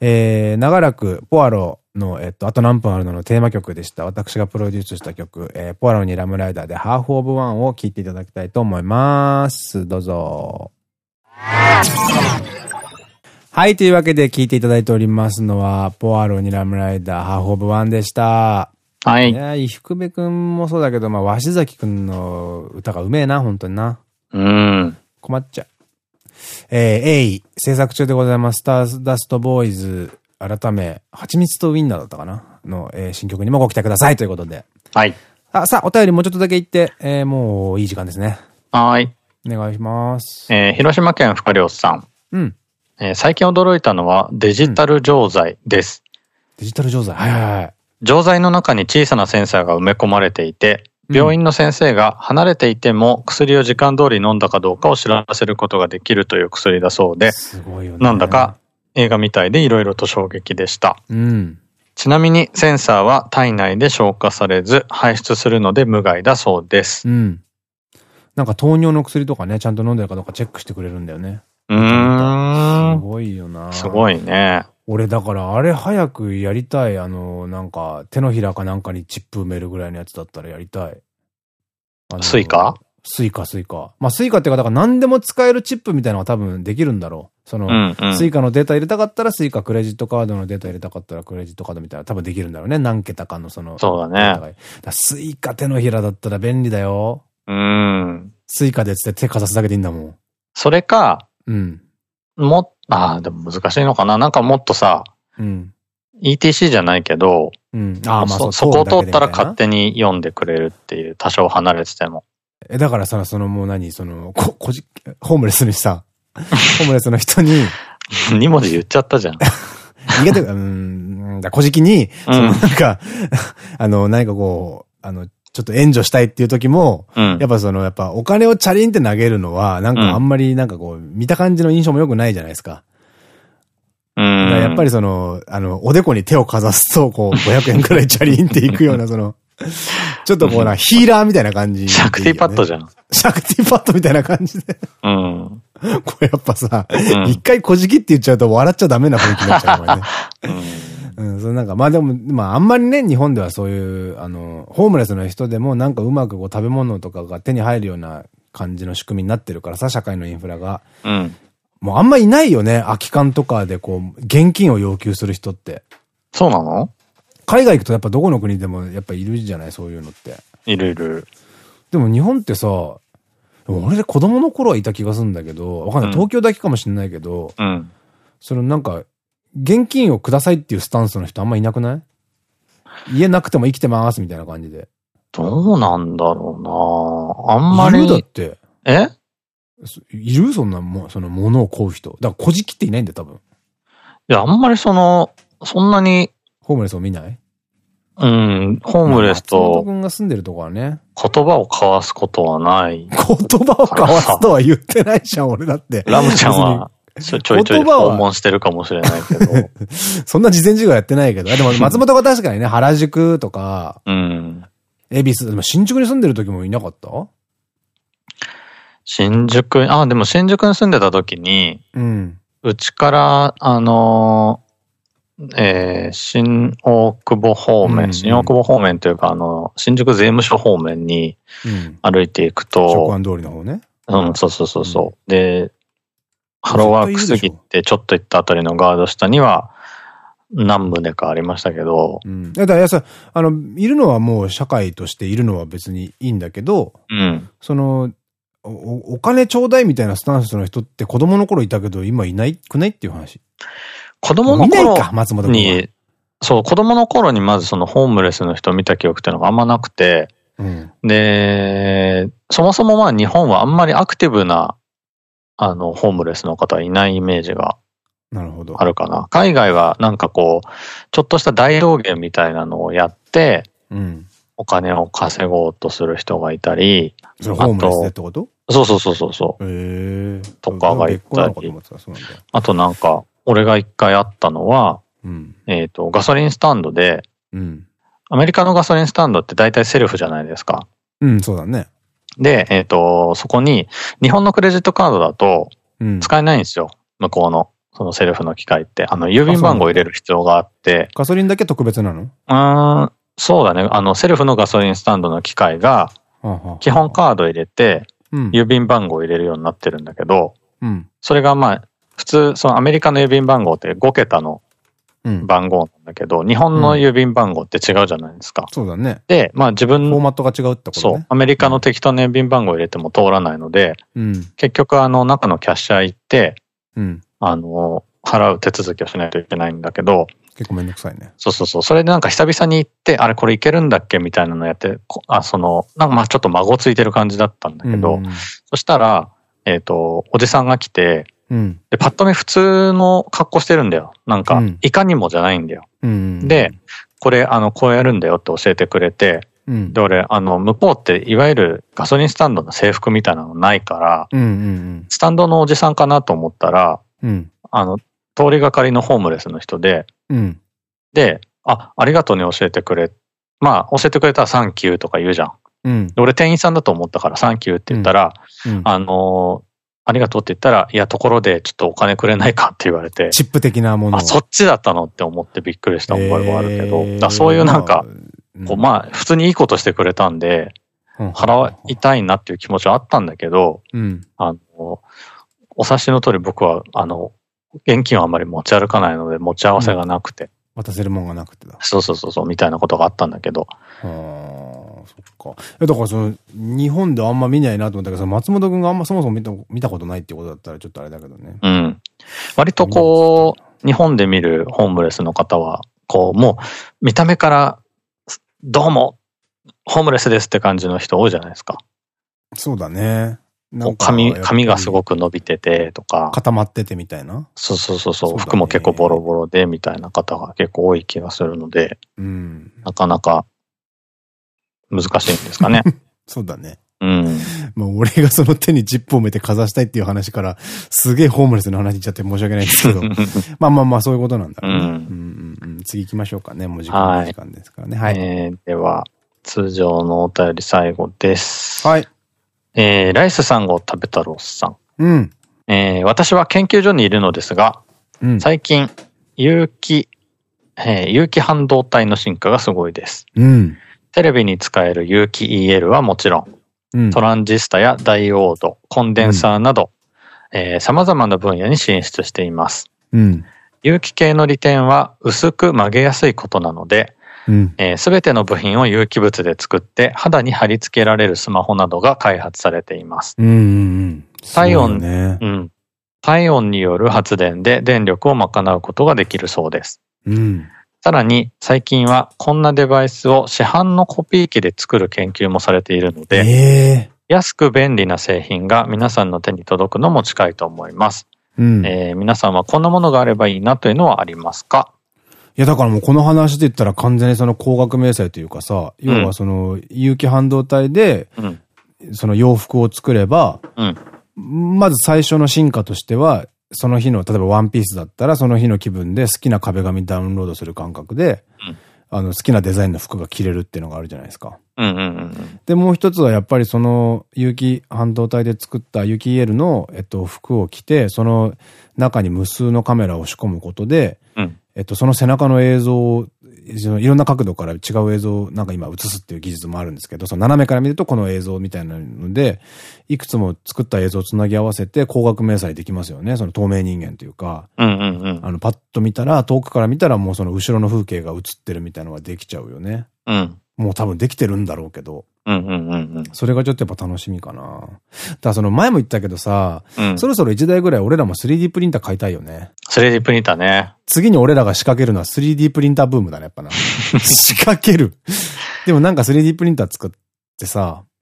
えー、長らくポアロの、えっと、あと何分あるののテーマ曲でした。私がプロデュースした曲、えー、ポアロに RAM RIDER で Half of One を聴いていただきたいと思います。どうぞ。はい、というわけで聴いていただいておりますのは、ポアロに RAM RIDER Half of One でした。
はい。い
や、伊福部くんもそうだけど、まあ、鷲崎くんの歌がうめえな、本当にな。
うん。
困っちゃう。えー、A イ、制作中でございます。スターダストボーイズ、改め、蜂蜜とウィンナーだったかな？の、えー、新曲にもご期待くださいということで。
はい。
あ、さあ、お便りもうちょっとだけ言って、えー、もういい時間ですね。
はい。
お願いします。
えー、広島県深良さん。
うん。
えー、最近驚いたのはデジタル錠剤です。
うん、デジタル錠剤はいはいはい。
錠剤の中に小さなセンサーが埋め込まれていて、病院の先生が離れていても薬を時間通り飲んだかどうかを知らせることができるという薬だそうで、なんだか映画みたいで色々と衝撃でした。
うん、
ちなみにセンサーは体内で消化されず排出するので無害だそうです。
うん。なんか糖尿の薬とかね、ちゃんと飲んでるかどうかチェックしてくれるんだよね。
うん。
すごいよな。
すごいね。
俺だからあれ早くやりたい。あの、なんか手のひらかなんかにチップ埋めるぐらいのやつだったらやりたい。Suica？Suica、Suica。まあ、 Suica っていうか、だから何でも使えるチップみたいなのが多分できるんだろう。その、うんうん、 Suica のデータ入れたかったら Suica、クレジットカードのデータ入れたかったらクレジットカードみたいな多分できるんだろうね。何桁かのその。
そうだね。
だ Suica 手のひらだったら便利だよ。
うん。
Suica でつって手かざすだけでいいんだもん。
それか、
うん。
も、ああ、でも難しいのかな。なんかもっとさ、
うん。
ETC じゃないけど、
うん。ああ、まあ
そ、そこを通ったら勝手に読んでくれるっていう、多少離れてても。
え、だからさ、そのもう何、その、こ、こじ、ホームレスにさ、ホームレスの人に、
2文字言っちゃったじゃん。
意外と、うん、だ、こじきに、そのなんか、あの、何かこう、あの、ちょっと援助したいっていう時も、うん、やっぱその、やっぱお金をチャリンって投げるのは、なんかあんまりなんかこう、見た感じの印象も良くないじゃないですか。
うん。
やっぱりその、あの、おでこに手をかざすと、こう、500円くらいチャリンっていくような、その、ちょっとこうな、ヒーラーみたいな感じ、
シャクティパットじゃん。
シャクティパットみたいな感じで。
うん。
これやっぱさ、一、回こじきって言っちゃうと笑っちゃダメな雰囲気になっちゃうからね。うん。うん、それなんか、まあでも、まああんまりね、日本ではそういう、あの、ホームレスの人でもなんかうまくこう食べ物とかが手に入るような感じの仕組みになってるからさ、社会のインフラが。
うん。
もうあんまいないよね、空き缶とかでこう、現金を要求する人って。
そうなの？
海外行くとやっぱどこの国でもやっぱいるじゃないそういうのって。
いるいる。
でも日本ってさ、俺で子供の頃はいた気がするんだけど、わかんない。東京だけかもしれないけど、
うん。
そのなんか、現金をくださいっていうスタンスの人あんまいなくない？家なくても生きてますみたいな感じで。
どうなんだろうなあんまり。
いる？だって。
え？
いる？そんなも、その物を買う人。だから、こじきっていないんだよ、多分。
いや、あんまりその、そんなに。
ホームレスを見ない？
うん、ホームレスと。
松本君が住んでるとこはね。
言葉を交わすことはない。
言葉を交わすとは言ってないじゃん、俺だって。
ラムちゃんは、ちょいちょい訪問してるかもしれないけど。
そんな事前授業やってないけど。でも 松本が確かにね、原宿とか、
うん。
恵比寿、でも新宿に住んでる時もいなかった？
新宿、あ、でも新宿に住んでた時に、
うん。
うちから、あのえー、新大久保方面、うんうん、新大久保方面というか、あの、新宿税務署方面に歩いていくと、
食、安、通りの方ね。
うん、そうそうそうそう。うん、で、ハローワーク過ぎてちょっと行ったあたりのガード下には、何棟かありましたけど。
うん。だからさ、あの、いるのはもう社会としているのは別にいいんだけど、
うん。
その、おお金ちょうだいみたいなスタンスの人って子供の頃いたけど、今いないくないっていう話。
子供の頃に、そう、子供の頃にまずそのホームレスの人を見た記憶っていうのがあんまなくて、うん、で、そもそもまあ日本はあんまりアクティブな、あの、ホームレスの方はいないイメージが
なるほど。
あるかな。海外はなんかこう、ちょっとした大道芸みたいなのをやって、うん、お金を稼ごうとする人がいたり、
それホームレスでってこと？
そうそうそうそうそう。
へ
とかがいたり。あとなんか、俺が一回会ったのは、うん、えっと、ガソリンスタンドで、うん、アメリカのガソリンスタンドって大体セルフじゃないですか。
うん、そうだね。
で、えっ、ー、と、そこに、日本のクレジットカードだと、使えないんですよ。向こうの。そのセルフの機械って、あの、郵便番号入れる必要があって。
ガソリンだけ特別なの？
うん、そうだね。あの、セルフのガソリンスタンドの機械が、基本カード入れて、郵便番号入れるようになってるんだけど、うん、それがまあ、普通、そのアメリカの郵便番号って5桁の番号なんだけど、うん、日本の郵便番号って違うじゃないですか。
そうだね。
で、まあ自分
フォーマットが違うってことね。
そう。アメリカの適当な郵便番号入れても通らないので、うん、結局あの中のキャッシャー行って、うん、あの、払う手続きをしないといけないんだけど、
結構めんどくさいね。
そうそうそう。それでなんか久々に行って、あれこれいけるんだっけみたいなのやって、あ、その、なんかまあちょっと孫ついてる感じだったんだけど、うん、そしたら、えっ、ー、と、おじさんが来て、うん、で、パッと見普通の格好してるんだよ。なんか、いかにもじゃないんだよ。うん、で、これ、あの、こうやるんだよって教えてくれて、で、俺、あの、向こうって、いわゆるガソリンスタンドの制服みたいなのないから、スタンドのおじさんかなと思ったら、あの、通りがかりのホームレスの人で、うん、で、あ、ありがとうね教えてくれ。まあ、教えてくれたらサンキューとか言うじゃん。うん、俺店員さんだと思ったからサンキューって言ったら、うん、あのありがとうって言ったら、いや、ところでちょっとお金くれないかって言われて。
チップ的なもの。
あ、そっちだったのって思ってびっくりした覚えもあるけど、えー、そういうなんか、まあ、こうまあ、普通にいいことしてくれたんで、払いたいなっていう気持ちはあったんだけど、うん、あの、お察しの通り僕は、あの、現金をあまり持ち歩かないので持ち合わせがなくて。
うん、渡せるもんがなくてだ。
そうそうそうそう、みたいなことがあったんだけど。
か。え、だからその、日本であんま見ないなと思ったけど、松本くんがあんまそもそも見た見たことないってことだったらちょっとあれだけどね。
うん。割とこう、日本で見るホームレスの方は、こう、もう、見た目から、どうも、ホームレスですって感じの人多いじゃないですか。
そうだね。
髪、髪がすごく伸びててとか。
固まっててみたいな。
そうそうそうそう。服も結構ボロボロでみたいな方が結構多い気がするので、うん、なかなか難しいんですかね。
そうだね。
うん。
もう俺がその手にジップを埋めてかざしたいっていう話から、すげえホームレスの話言っちゃって申し訳ないんですけど。まあまあまあそういうことなんだろうね。うん、うん、次行きましょうかね。もう時間の時間ですからね。はい。
えー、では、通常のお便り最後です。
はい。
えー、ライスさんご食べ太郎さん。
うん。
えー、私は研究所にいるのですが、うん、最近、有機、えー、有機半導体の進化がすごいです。
うん。
テレビに使える有機 EL はもちろん、うん、トランジスタやダイオード、コンデンサーなど、うん、えー、様々な分野に進出しています。
うん、
有機系の利点は薄く曲げやすいことなので、すべ、えー、ての部品を有機物で作って肌に貼り付けられるスマホなどが開発されています。体温、ね、うん。体温による発電で電力を賄うことができるそうです。
うん、
さらに最近はこんなデバイスを市販のコピー機で作る研究もされているので、
えー、
安く便利な製品が皆さんの手に届くのも近いと思います。
うん、
えー、皆さんはこんなものがあればいいなというのはありますか？
いや、だからもうこの話で言ったら完全にその工学迷彩というかさ、要はその有機半導体で、その洋服を作れば、まず最初の進化としては、その日の、例えばワンピースだったらその日の気分で好きな壁紙ダウンロードする感覚で、あの好きなデザインの服が着れるっていうのがあるじゃないですか。で、もう一つはやっぱりその有機半導体で作った有機 EL の、えっと、服を着て、その中に無数のカメラを仕込むことで、うん、えっと、その背中の映像を、いろんな角度から違う映像をなんか今映すっていう技術もあるんですけど、その斜めから見るとこの映像みたいなので、いくつも作った映像をつなぎ合わせて光学明細できますよね。その透明人間というか。あの、パッと見たら、遠くから見たらもうその後ろの風景が映ってるみたいなのができちゃうよね。うん。もう多分できてるんだろうけど。それがちょっとやっぱ楽しみかな。だからその前も言ったけどさ、うん、そろそろ1台ぐらい俺らも 3D プリンター買いたいよね。
3D プリンターね。
次に俺らが仕掛けるのは 3D プリンターブームだね、やっぱな。仕掛ける。でもなんか 3D プリンター作ってさ、うん。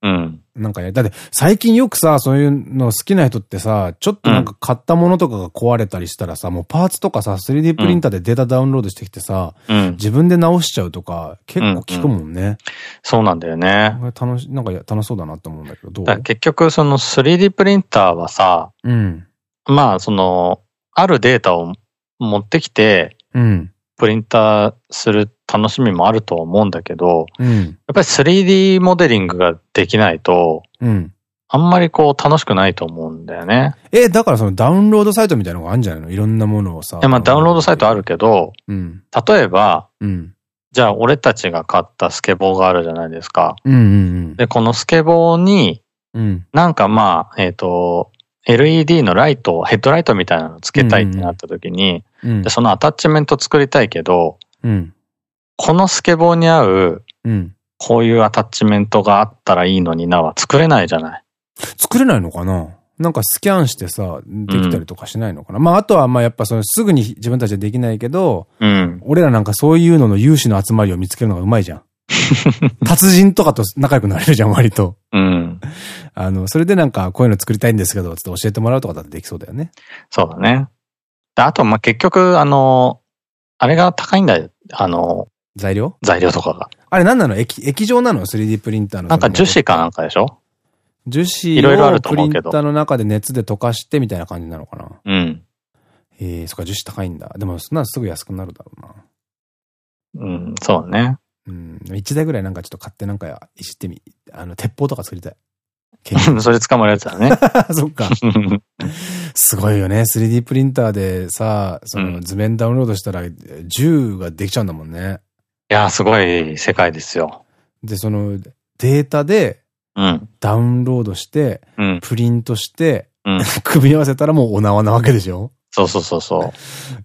なんかね、だって最近よくさ、そういうの好きな人ってさ、ちょっとなんか買ったものとかが壊れたりしたらさ、もうパーツとかさ、3D プリンターでデータダウンロードしてきてさ、うん、自分で直しちゃうとか、結構聞くもんね。うんうん、
そうなんだよね。
楽し、なんか楽しそうだなと思うんだけど、ど
う？結局その 3D プリンターはさ、うん。まあその、あるデータを持ってきて、うん。プリンターする楽しみもあると思うんだけど、うん、やっぱり 3D モデリングができないと、うん、あんまりこう楽しくないと思うんだよね。
え、だからそのダウンロードサイトみたいなのがあるんじゃないの？いろんなものをさ。い
や、まあダウンロードサイトあるけど、うん、例えば、うん、じゃあ俺たちが買ったスケボーがあるじゃないですか。で、このスケボーに、うん、なんかまあ、えっ、ー、と、LED のライト、ヘッドライトみたいなのつけたいってなった時に、そのアタッチメント作りたいけど、うん、このスケボーに合う、こういうアタッチメントがあったらいいのになは作れないじゃない。
作れないのかな？なんかスキャンしてさ、できたりとかしないのかな、うん、まあ、あとは、まあ、やっぱそのすぐに自分たちでできないけど、うん、俺らなんかそういうのの有志の集まりを見つけるのがうまいじゃん。達人とかと仲良くなれるじゃん、割と。うん。あの、それでなんか、こういうの作りたいんですけど、つって教えてもらうとかだってできそうだよね。
そうだね。あと、ま、結局、あの、あれが高いんだよ。あの、
材料？
材料とかが。
あれ何なの？液、液状なの ?3D プリンターの。
なんか樹脂かなんかでしょ？
樹脂をプリンターの中で熱で溶かしてみたいな感じなのかな？うん。ええー、そっか、樹脂高いんだ。でも、そんなすぐ安くなるだろうな。
うん、そうね。
うん。一台ぐらいなんかちょっと買ってなんかいじってみ、あの、鉄砲とか作りたい。
それ捕まるやつだね。
そっか。すごいよね。3D プリンターでさ、その図面ダウンロードしたら銃ができちゃうんだもんね。
いや、すごい世界ですよ。
で、そのデータでダウンロードして、うん、プリントして、うん、組み合わせたらもうお縄なわけでしょ？
そうそうそうそう。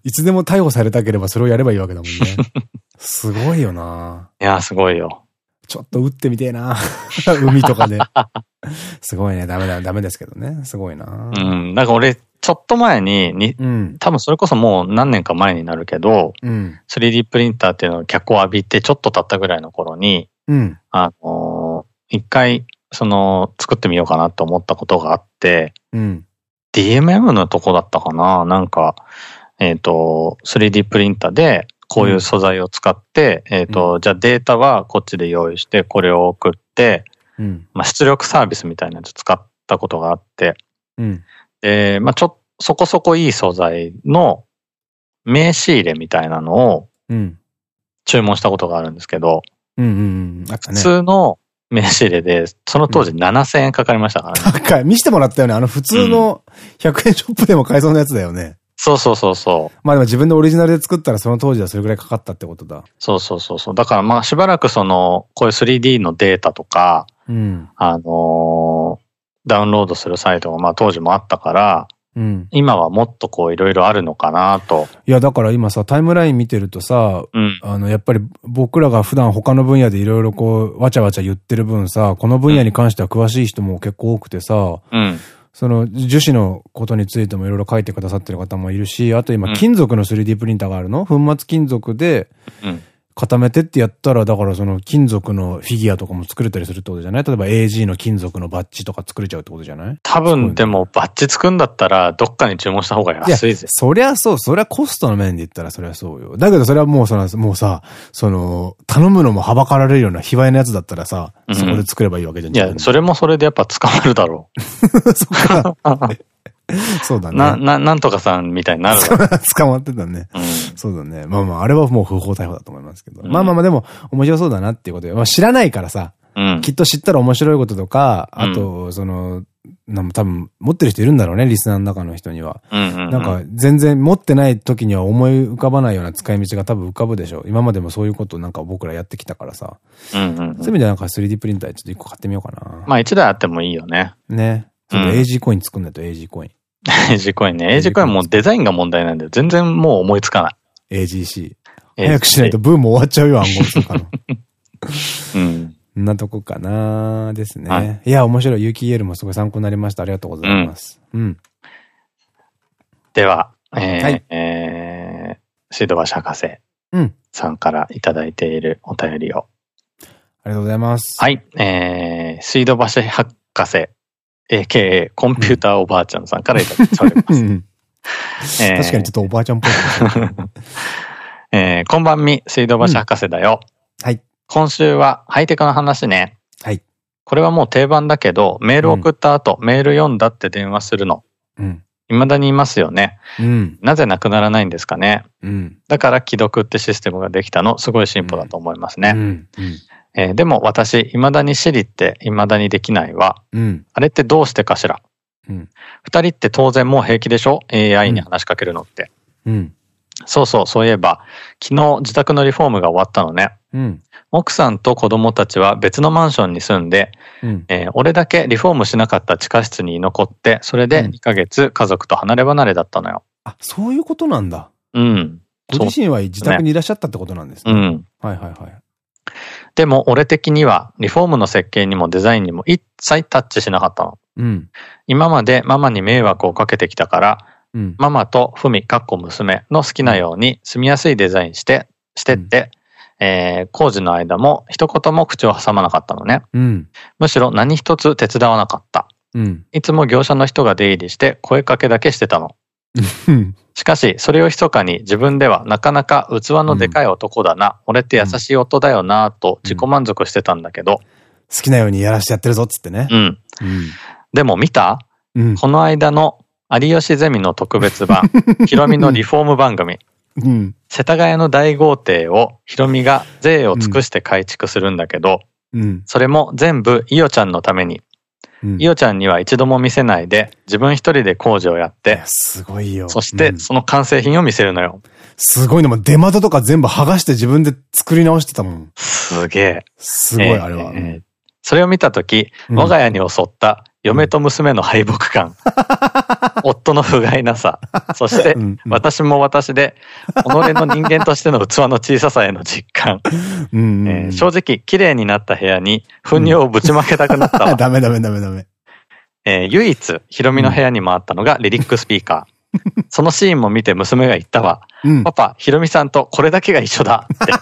いつでも逮捕されたければそれをやればいいわけだもんね。すごいよな
いや、すごいよ。
ちょっと打ってみてえな 海とかで。すごいね。ダメだ、ダメですけどね。すごいな
うん。なんか俺、ちょっと前に、に、うん、多分それこそもう何年か前になるけど、うん、3D プリンターっていうのを脚光を浴びてちょっと経ったぐらいの頃に、うん、あのー、一回、その、作ってみようかなと思ったことがあって、うん、DMM のとこだったかななんか、えっ、ー、と、3D プリンターで、こういう素材を使って、うん、えっと、じゃあデータはこっちで用意して、これを送って、うん、まあ出力サービスみたいなやつ使ったことがあって、うん、で、まあちょ、そこそこいい素材の名刺入れみたいなのを注文したことがあるんですけど、普通の名刺入れで、その当時7000円かかりましたから
ね。高い。見せてもらったよね。あの普通の100円ショップでも買えそうなやつだよね。
そうそうそうそう。
まあでも自分でオリジナルで作ったらその当時はそれぐらいかかったってことだ。
そうそうそうそう。だからまあしばらくその、こういう 3D のデータとか、うん、あのー、ダウンロードするサイトがまあ当時もあったから、うん、今はもっとこういろいろあるのかなと。
いやだから今さ、タイムライン見てるとさ、うん、あのやっぱり僕らが普段他の分野でいろいろこう、わちゃわちゃ言ってる分さ、この分野に関しては詳しい人も結構多くてさ、うんその樹脂のことについてもいろいろ書いてくださってる方もいるし、あと今金属の 3D プリンターがあるの？粉末金属で、固めてってやったら、だからその金属のフィギュアとかも作れたりするってことじゃない？例えば AG の金属のバッジとか作れちゃうってことじゃない？
多分でもバッジ作るんだったらどっかに注文した方が安いぜ。
そりゃそう、そりゃコストの面で言ったらそりゃそうよ。だけどそれはもうその、もうさ、その、頼むのもはばかられるような卑猥なやつだったらさ、そこで作ればいいわけじゃん。
いや、それもそれでやっぱ捕まるだろう。そっか。
そうだね。
な、な、なんとかさんみたいになる
捕まってたね。うん、そうだね。まあまあ、あれはもう不法逮捕だと思いますけど。うん、まあまあまあ、でも、面白そうだなっていうことで。まあ知らないからさ、うん、きっと知ったら面白いこととか、あと、その、なん多分持ってる人いるんだろうね、リスナーの中の人には。なんか全然持ってない時には思い浮かばないような使い道が多分浮かぶでしょ。今までもそういうことなんか僕らやってきたからさ。そういう意味ではなんか 3D プリンターちょっと一個買ってみようかな。
まあ一台あってもいいよね。
ね。ちょっと AG コイン作んないと AG コイン。
AG コインね。AG コインもうデザインが問題なんで全然もう思いつかない。
AGC。早くしないとブーム終わっちゃうよ、暗号とかの。うん。んなとこかなですね。はい、いや、面白い。ユキエルもすごい参考になりました。ありがとうございます。うん。うん、
では、えー、はい、えー、シードバシ博士さんからいただいているお便りを。
ありがとうございます。
はい。えー、シードバシ博士、AKA コンピューターおばあちゃんさんからいただいております。
えー、確かにちょっとおばあちゃんっぽい。
えー、こんばんみ、水道橋博士だよ。
うん、はい。
今週はハイテクの話ね。
はい。
これはもう定番だけど、メール送った後、うん、メール読んだって電話するの。うん。未だにいますよね。うん。なぜなくならないんですかね。うん。だから既読ってシステムができたの、すごい進歩だと思いますね。うん。うんえー、でも私、未だにシリって未だにできないわ。うん。あれってどうしてかしら？うん。二人って当然もう平気でしょ ?AI に話しかけるのって。うん。そうそう、そういえば、昨日自宅のリフォームが終わったのね。うん。奥さんと子供たちは別のマンションに住んで、うん、えー、俺だけリフォームしなかった地下室に残って、それで2ヶ月家族と離れ離れだったのよ。
あ、そういうことなんだ。
うん。
ご自身は自宅にいらっしゃったってことなんですね。うん。はいはいはい。
でも俺的にはリフォームの設計にもデザインにも一切タッチしなかったの。うん。今までママに迷惑をかけてきたから、うん、ママとふみかっこ娘の好きなように住みやすいデザインして、してって、えー、工事の間も一言も口を挟まなかったのね。うん、むしろ何一つ手伝わなかった。うん、いつも業者の人が出入りして声かけだけしてたの。しかし、それを密かに自分ではなかなか器のでかい男だな、うん、俺って優しい夫だよな、と自己満足してたんだけど、
好きなようにやらしてやってるぞっつってね。うん。うん、
でも見た、うん、この間の有吉ゼミの特別版、ヒロミのリフォーム番組。うん、世田谷の大豪邸をヒロミが税を尽くして改築するんだけど、うん、それも全部イオちゃんのために。うん、ちゃんには一度も見せないで、自分一人で工事をやって、
すごいよ。
そして、その完成品を見せるのよ。
すごいのも出窓とか全部剥がして自分で作り直してたもん。
すげえ。
すごい、あれは。えー、
それを見たとき、我が家に襲った嫁と娘の敗北感、夫の不甲斐なさ、そして私も私で、己の人間としての器の小ささへの実感。正直、綺麗になった部屋に、糞尿をぶちまけたくなったわ。
ダメダメダメダメ。
えー、唯一、ヒロミの部屋にもあったのがリリックスピーカー。そのシーンも見て娘が言ったわ。うん、パパ、ヒロミさんとこれだけが一緒だって。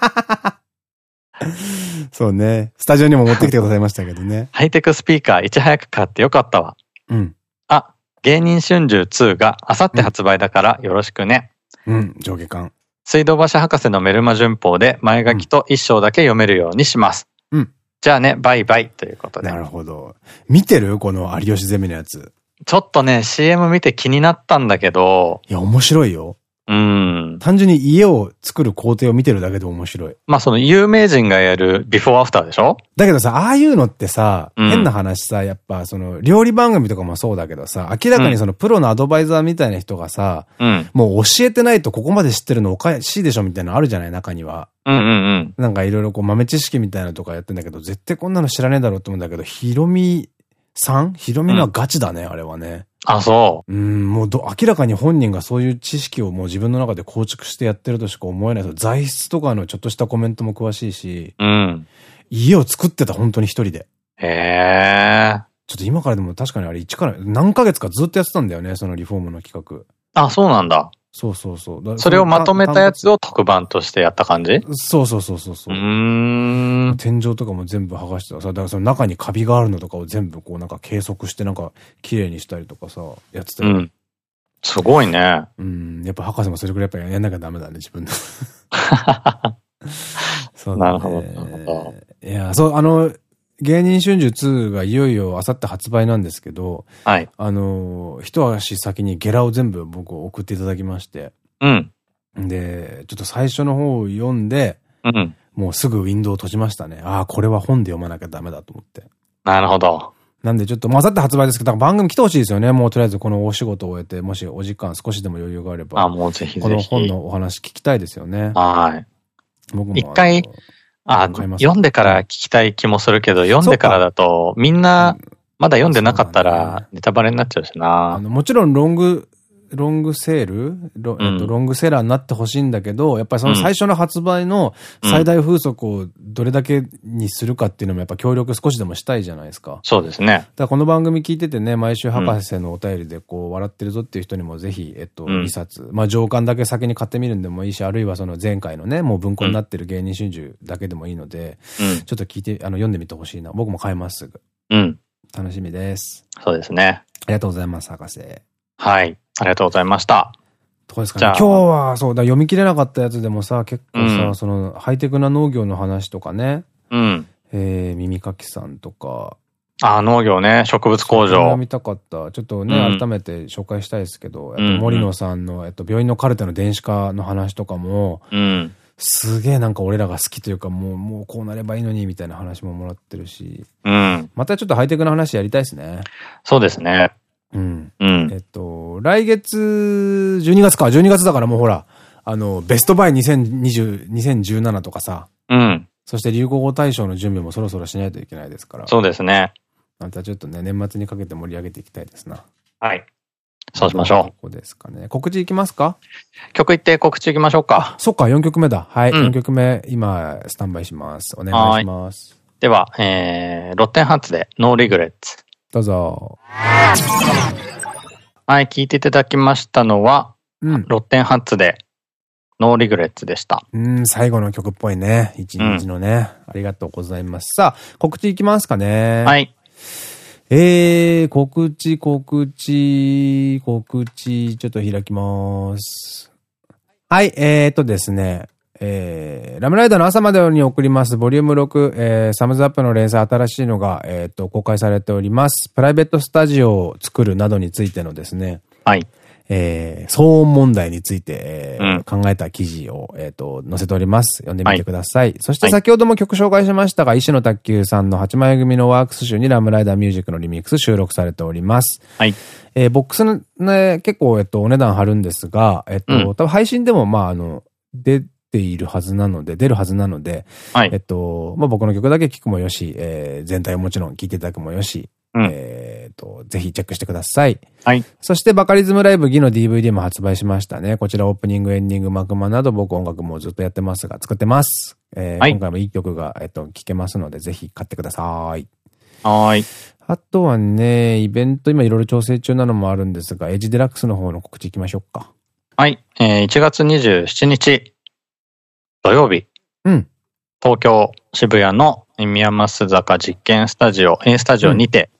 そうね。スタジオにも持ってきてくださいましたけどね。
ハイテクスピーカーいち早く買ってよかったわ。うん。あ、芸人春秋2があさって発売だからよろしくね。
うん、うん、上下巻。
水道橋博士のメルマ旬報で前書きと一章だけ読めるようにします。うん。じゃあね、バイバイということで。
なるほど。見てる？この有吉ゼミのやつ。
ちょっとね、CM 見て気になったんだけど。
いや、面白いよ。うん。単純に家を作る工程を見てるだけで面白い。
まあその有名人がやるビフォーアフターでしょ？
だけどさ、ああいうのってさ、うん、変な話さ、やっぱその料理番組とかもそうだけどさ、明らかにそのプロのアドバイザーみたいな人がさ、うん、もう教えてないとここまで知ってるのおかしいでしょみたいなのあるじゃない？中には。うんうんうん。なんかいろいろこう豆知識みたいなのとかやってんだけど、絶対こんなの知らねえだろうって思うんだけど、ヒロミさん？ヒロミのはガチだね、うん、あれはね。
あ、そ
う。うん、もうど、明らかに本人がそういう知識をもう自分の中で構築してやってるとしか思えない。材質とかのちょっとしたコメントも詳しいし、うん。家を作ってた、本当に一人で。
へえ。
ちょっと今からでも確かにあれ一から、何ヶ月かずっとやってたんだよね、そのリフォームの企画。
あ、そうなんだ。
そうそうそう。
それをまとめたやつを特番としてやった感じ？
そうそうそうそうそう。うん。天井とかも全部剥がしてさ、だからその中にカビがあるのとかを全部こうなんか計測してなんか綺麗にしたりとかさ、やってたよ。うん。
すごいね。
うん。やっぱ博士もそれくらいやっぱやんなきゃダメだね、自分で。
そう、ね、なるほど、なるほど。
いや、そう、あの、芸人春秋2がいよいよあさって発売なんですけど、はい。あの、一足先にゲラを全部僕送っていただきまして、うん。で、ちょっと最初の方を読んで、うん。もうすぐウィンドウを閉じましたね。ああ、これは本で読まなきゃダメだと思って。
なるほど。
なんでちょっと、まさって発売ですけど、番組来てほしいですよね。もうとりあえずこのお仕事を終えて、もしお時間少しでも余裕があれば。
あ、もうぜひぜひ。こ
の本のお話聞きたいですよね。
はい。僕も。一回、あ、読んでから聞きたい気もするけど、読んでからだと、みんな、まだ読んでなかったら、ネタバレになっちゃうしな。あ
の、もちろんロングロングセールロ,、えっと、ロングセラーになってほしいんだけど、やっぱりその最初の発売の最大風速をどれだけにするかっていうのもやっぱ協力少しでもしたいじゃないですか。
そうですね。だか
らこの番組聞いててね、毎週博士のお便りでこう、笑ってるぞっていう人にもぜひ、えっと、2冊、まあ上巻だけ先に買ってみるんでもいいし、あるいはその前回のね、もう文庫になってる芸人春秋だけでもいいので、ちょっと聞いて、あの、読んでみてほしいな。僕も買います、すぐ。
うん。
楽しみです。
そうですね。
ありがとうございます、博士。
はい。ありがとうございました。
どうですかね。今日は、そうだ、読み切れなかったやつでもさ、結構さ、うん、その、ハイテクな農業の話とかね。
うん。
えー、耳かきさんとか。
あ、農業ね、植物工場。
読みたかった。ちょっとね、うん、改めて紹介したいですけど、うん、森野さんの、えっと、病院のカルテの電子化の話とかも、
うん。
すげえなんか俺らが好きというか、もう、もうこうなればいいのに、みたいな話ももらってるし。
うん。
またちょっとハイテクな話やりたいですね。
そうですね。
うん。うん。えっと、来月、12月か、12月だからもうほら、あの、ベストバイ2020、2017とかさ。
うん。
そして流行語大賞の準備もそろそろしないといけないですから。
そうですね。
またちょっとね、年末にかけて盛り上げていきたいですな。
はい。そうしましょう。こ
こですかね。告知いきますか？
曲いって告知いきましょうか。
そっか、4曲目だ。はい。うん、4曲目、今、スタンバイします。お願いします。
では、えー、ロッテンハッツで、 No Regrets。
どうぞ。
はい、聞いていただきましたのは、うん、ロッテンハッツで、 No Regrets でした。
うん、最後の曲っぽいね。一日のね、うん、ありがとうございます。さあ、告知いきますかね。
はい。
えー、告知、告知、告知、ちょっと開きます。はい、えーとですね。えー、ラムライダーの朝までに送ります、ボリューム6、えー、サムズアップの連載新しいのが、えっ、ー、と、公開されております。プライベートスタジオを作るなどについてのですね、
はい。
えー、騒音問題について、えー、うん、考えた記事を、えっ、ー、と、載せております。読んでみてください。はい、そして先ほども曲紹介しましたが、石野卓球さんの8枚組のワークス集にラムライダーミュージックのリミックス収録されております。
はい。
えー、ボックスね、結構、えっと、お値段張るんですが、えっと、うん、多分配信でも、まあ、あの、で、ているはずなので、出るはずなので、
はい、
えっと、まあ、僕の曲だけ聴くもよし、えー、全体をもちろん聴いていただくもよし、うん、えっと、ぜひチェックしてください。
はい。
そしてバカリズムライブギの DVD も発売しましたね。こちらオープニング、エンディング、マクマなど僕音楽もずっとやってますが、作ってます。えー、はい、今回もいい曲が、えっと、聴けますので、ぜひ買ってください。
はい。
あとはね、イベント今いろいろ調整中なのもあるんですが、エイジデラックスの方の告知いきましょうか。
はい。えー、1月27日、土曜日、
うん、
東京渋谷の宮益坂実験スタジオ、A スタジオにて、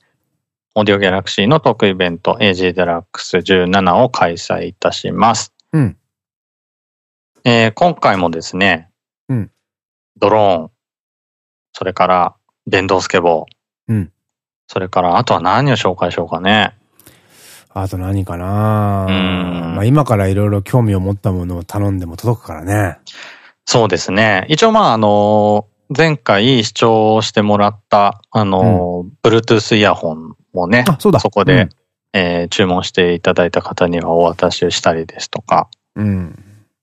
うん、オーディオギャラクシーのトークイベント AG デラックス17を開催いたします。
うん、
えー、今回もですね、
うん、
ドローン、それから電動スケボ
ー、うん、
それからあとは何を紹介しようかね。
あと何かなまあ今からいろいろ興味を持ったものを頼んでも届くからね。
そうですね。一応まあ、あの、前回視聴してもらった、あの、うん、Bluetooth イヤホンもね、
そ
そこで、うん、えー、注文していただいた方にはお渡しをしたりですとか、
うん、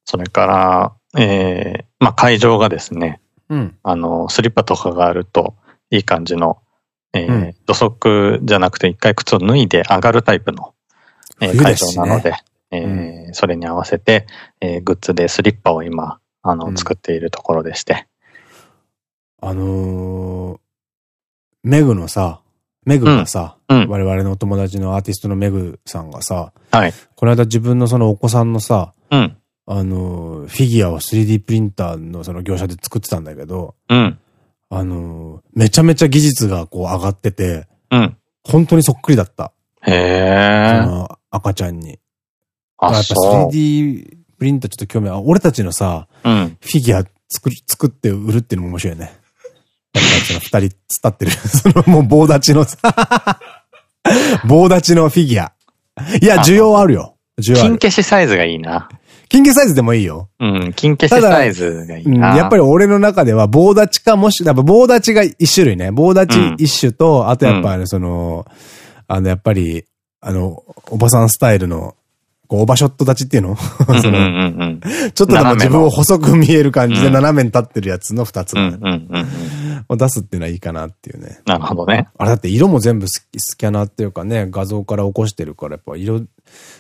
それから、えー、まあ会場がですね、
うん、
あの、スリッパとかがあるといい感じの、えー、うん、土足じゃなくて一回靴を脱いで上がるタイプの、えー、会場なので、えー、それに合わせて、えー、グッズでスリッパを今、あの、作っているところでして。
あのー、メグのさ、メグがさ、うん、我々のお友達のアーティストのメグさんがさ、
はい、
この間自分のそのお子さんのさ、
うん、
あのー、フィギュアを 3D プリンターのその業者で作ってたんだけど、
うん、
あのー、めちゃめちゃ技術がこう上がってて、
うん、
本当にそっくりだった。
へえ。
その赤ちゃんに。あ、やっぱ 3D プリントちょっと興味ある。俺たちのさ、
うん、
フィギュア作る、作って売るっていうのも面白いよね。やっぱりその二人伝ってる。そのもう棒立ちのさ 棒立ちのフィギュア。いや、需要あるよ。需要ある。
金消しサイズがいいな。
金消サイズでもいいよ。
うん、金消しサイズがいいな、
うん。やっぱり俺の中では棒立ちかもし、やっぱ棒立ちが一種類ね。棒立ち一種と、うん、あとやっぱりその、あの、やっぱり、あの、おばさんスタイルのこう、オーバーショット立ちっていうの？その、ちょっとでも自分を細く見える感じで斜めに立ってるやつの二つを出すっていうのはいいかなっていうね。
なるほどね。
あれだって色も全部スキャナーっていうかね、画像から起こしてるから、やっぱ色、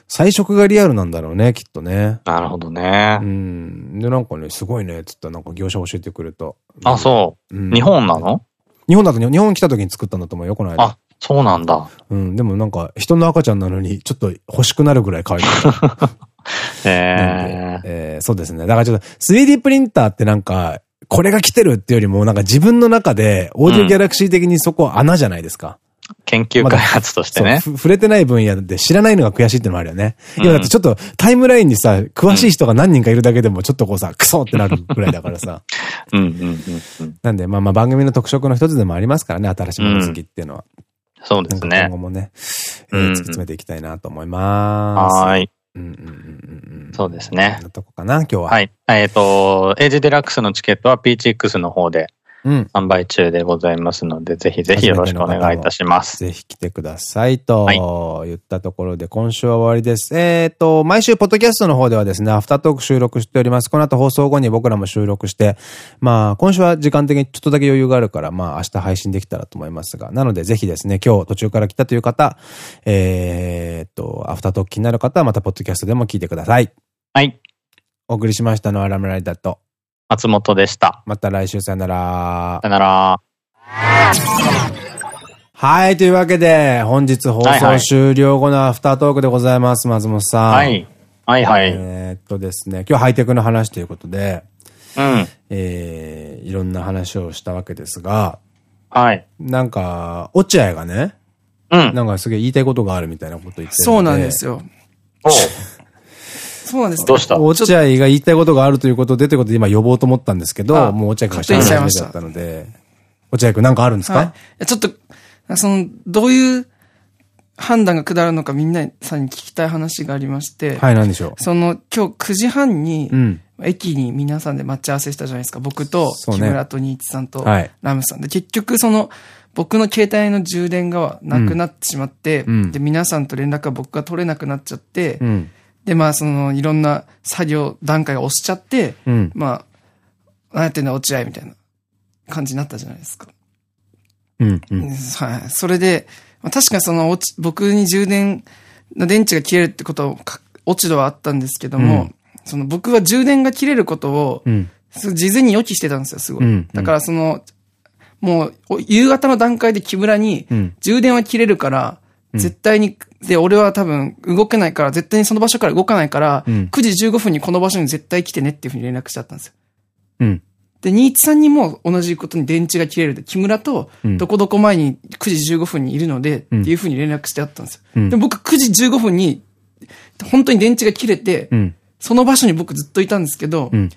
彩色がリアルなんだろうね、きっとね。
なるほどね。
うん。で、なんかね、すごいね、つったらなんか業者教えてくれた。
あ、そう。うん、日本なの？
日本だと日本来た時に作ったんだと思うよ、この間。
あ、そうなんだ。
うん、でもなんか、人の赤ちゃんなのに、ちょっと欲しくなるぐらい可愛かった。えー、えー、そうですね。だからちょっと 3D プリンターってなんか、これが来てるっていうよりも、なんか自分の中で、オーディオギャラクシー的にそこ穴じゃないですか。
研究開発としてね、
ま、触れてない分野で知らないのが悔しいってのもあるよね。今だってちょっとタイムラインにさ、詳しい人が何人かいるだけでもちょっとこうさ、クソってなるぐらいだからさ。なんで、まあまあ番組の特色の一つでもありますからね、新しいもの好きっていうのは。うん
そうですね。
今後もね、えー、突き詰めていきたいなと思いま
す。はい。そうですね。
のとこかな、今日は。
はい。えっ、ー、と、エイジデラックスのチケットは PCX の方で販売中でございますので、ぜひぜひよろしくお願いいたします。
ぜひ来てくださいと言ったところで、今週は終わりです。えっと、毎週ポッドキャストの方ではですね、アフタートーク収録しております。この後放送後に僕らも収録して、まあ、今週は時間的にちょっとだけ余裕があるから、まあ、明日配信できたらと思いますが、なのでぜひですね、今日途中から来たという方、えっと、アフタートーク気になる方はまたポッドキャストでも聞いてください。
はい。
お送りしましたのはラムライダーと。
松本でした。
また来週さよなら。
さよなら。
はい、というわけで、本日放送終了後のアフタートークでございます、松本さん。
はい。はいはい。
えっとですね、今日ハイテクの話ということで、
うん。
えー、いろんな話をしたわけですが、
はい。
なんか、落合がね、
うん。
なんかすげえ言いたいことがあるみたいなこと言って
そうなんですよ。
お
そうなんです。
どうした？
落合が言いたいことがあるということで、ということで今呼ぼうと思ったんですけど、もう落合君が
しゃべり始め
ったので、落合君なんかあるんですか、は
い、ちょっと、その、どういう判断が下るのかみんなさんに聞きたい話がありまして。
はい、なんでしょ
う？その、今日9時半に、うん、駅に皆さんで待ち合わせしたじゃないですか。僕と、木村と新津さんと、ラムさんで、結局その、僕の携帯の充電がなくなってしまって、うん、で、皆さんと連絡が僕が取れなくなっちゃって、うんで、まあ、その、いろんな作業段階を押しちゃって、うん、まあ、何やってんだ、落合みたいな感じになったじゃないですか。
うん、うん。
はい。それで、まあ、確かその、落ち、僕に充電の電池が切れるってことは、落ち度はあったんですけども、うん、その、僕は充電が切れることを、うん、事前に予期してたんですよ、すごい。うん、だからその、もう、夕方の段階で木村に、充電は切れるから、絶対に、で、俺は多分動けないから、絶対にその場所から動かないから、うん、9時15分にこの場所に絶対来てねっていうふうに連絡しちゃったんですよ。
うん。
で、新津さんにも同じことに電池が切れるで、木村とどこどこ前に9時15分にいるので、っていうふうに連絡してあったんですよ。うん、で、僕9時15分に、本当に電池が切れて、うん、その場所に僕ずっといたんですけど、うん、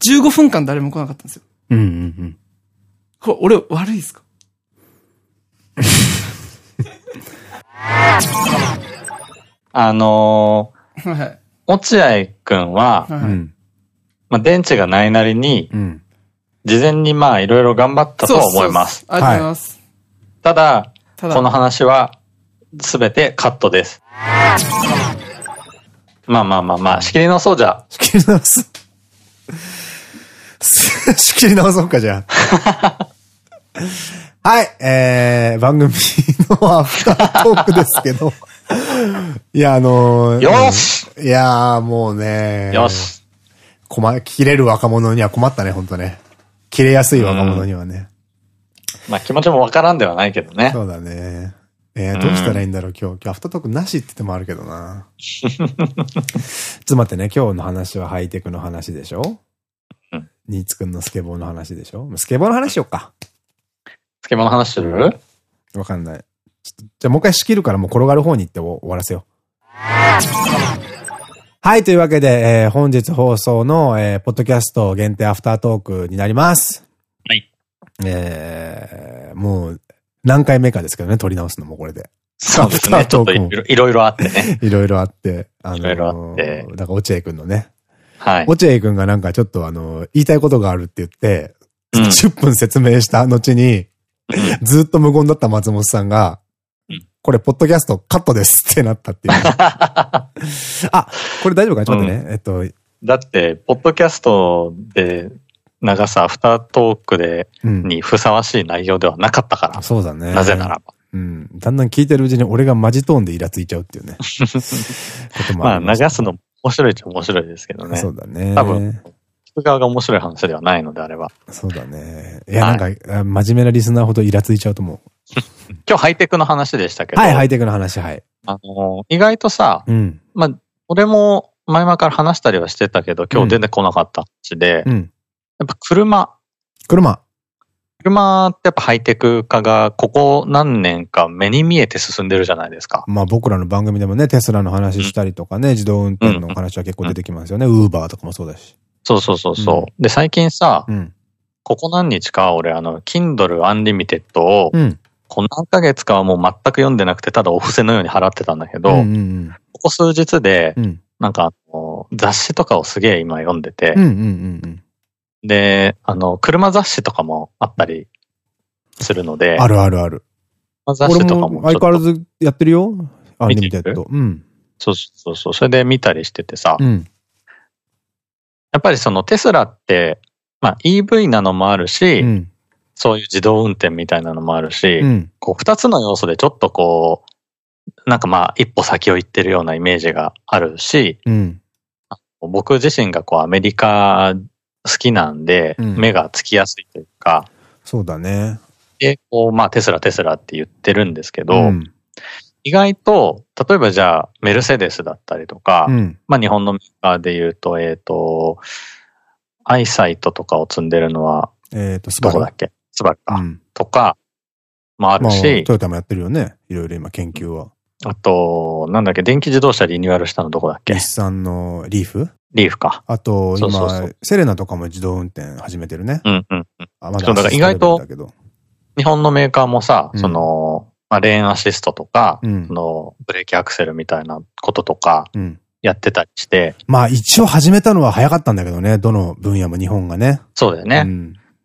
15分間誰も来なかったんですよ。
うんうんうん。
これ、俺悪いですか？
あのー、落合くんは、まあ、電池がないなりに、事前にまあいろいろ頑張ったと思います。
ありがとうございます。
ただ、この話はすべてカットです。まあまあまあまあ、仕切り直そうじゃ。
仕切り直す。仕切り直そうかじゃあ。はい、えー、番組のアフタートークですけど。いや、あの
ー、よし
いやー、もうね
よし
困、切れる若者には困ったね、ほんとね。切れやすい若者にはね。
まあ気持ちもわからんではないけどね。
そうだね。えー、どうしたらいいんだろう、今日。今日アフタートークなしって言ってもあるけどな。ちょっと待ってね、今日の話はハイテクの話でしょ？うん。ニーツくんのスケボーの話でしょ？スケボーの話しよっか。
スケボーの話する？
わかんない。じゃあもう一回仕切るからもう転がる方に行って終わらせよう。はい、というわけで、えー、本日放送の、えー、ポッドキャスト限定アフタートークになります。
はい。
えー、もう、何回目かですけどね、撮り直すのもこれで。
そうですね。ちょっといろいろあってね。
いろいろあって。
あのー、いろいろあって。
だから落合くんのね。
はい。
落合くんがなんかちょっとあの、言いたいことがあるって言って、うん、10分説明した後に、ずっと無言だった松本さんが、これ、ポッドキャストカットですってなったっていう。あ、これ大丈夫か？ちょっとね。うん、えっと。
だって、ポッドキャストで長さ、アフタートークで、にふさわしい内容ではなかったから。
そうだね。
なぜならば。
うん。だんだん聞いてるうちに俺がマジトーンでイラついちゃうっていう ね。
まあ、流すの面白いっちゃ面白いですけどね。
そうだね。
多分、聞く側が面白い話ではないのであれば。
そうだね。いや、なんか、はい、真面目なリスナーほどイラついちゃうと思う。
今日ハイテクの話でしたけど。
はい、ハイテクの話、はい。
あの、意外とさ、うん、まあ、俺も前々から話したりはしてたけど、今日出てこなかった話で、うん、やっぱ車。
車。
車ってやっぱハイテク化がここ何年か目に見えて進んでるじゃないですか。
まあ僕らの番組でもね、テスラの話したりとかね、うん、自動運転の話は結構出てきますよね。ウーバーとかもそうだし。
そうそうそうそう。うん、で、最近さ、うん、ここ何日か俺あの、Kindle Unlimited を、この何ヶ月かはもう全く読んでなくて、ただお布施のように払ってたんだけど、ここ数日で、なんかあの、雑誌とかをすげえ今読んでて、で、あの、車雑誌とかもあったりするので。
あるあるある。
雑誌とかも。
相変わらずやってるよアニメテッド。うん。
そうそうそう。それで見たりしててさ。うん、やっぱりそのテスラって、まあ EV なのもあるし、うん、そういう自動運転みたいなのもあるし、うん、こう二つの要素でちょっとこう、なんかまあ一歩先を行ってるようなイメージがあるし、うん、僕自身がこうアメリカ好きなんで、目がつきやすいというか。
そうだね。
で、こう、まあ、テスラ、テスラって言ってるんですけど、うん、意外と、例えばじゃあ、メルセデスだったりとか、うん、まあ、日本のメーカーで言うと、えっ、ー、と、アイサイトとかを積んでるのは、
えっと、スバル。
どこだっけ？スバルか。うん、とか、もあるし、まあ、
トヨタもやってるよね。いろいろ今研究は。
あと、なんだっけ、電気自動車リニューアルしたのどこだっけ？
日産のリーフ？
リーフか。
あと、今、セレナとかも自動運転始めてるね。
うんうんうん。あ、まだそう、だから意外と、日本のメーカーもさ、その、まあ、レーンアシストとか、その、ブレーキアクセルみたいなこととか、やってたりして。
まあ、一応始めたのは早かったんだけどね、どの分野も日本がね。
そうだよね。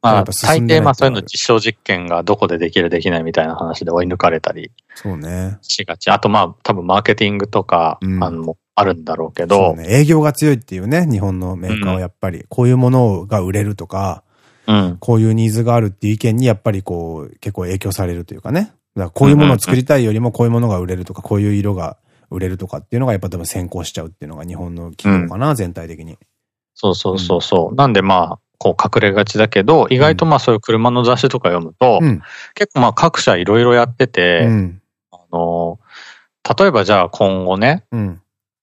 まあ、大抵まあそういうの実証実験がどこでできるできないみたいな話で追い抜かれたり。
そうね。
しがち。あとまあ、多分マーケティングとか、あの、あるんだろうけど。
ね、営業が強いっていうね、日本のメーカーはやっぱり、こういうものが売れるとか、うん、こういうニーズがあるっていう意見にやっぱりこう、結構影響されるというかね。だからこういうものを作りたいよりもこういうものが売れるとか、こういう色が売れるとかっていうのがやっぱ多分先行しちゃうっていうのが日本の企業かな、うん、全体的に。
そうそうそうそう。うん、なんでまあ、こう隠れがちだけど、意外とまあそういう車の雑誌とか読むと、うん、結構まあ各社いろいろやってて、あの、例えばじゃあ今後ね、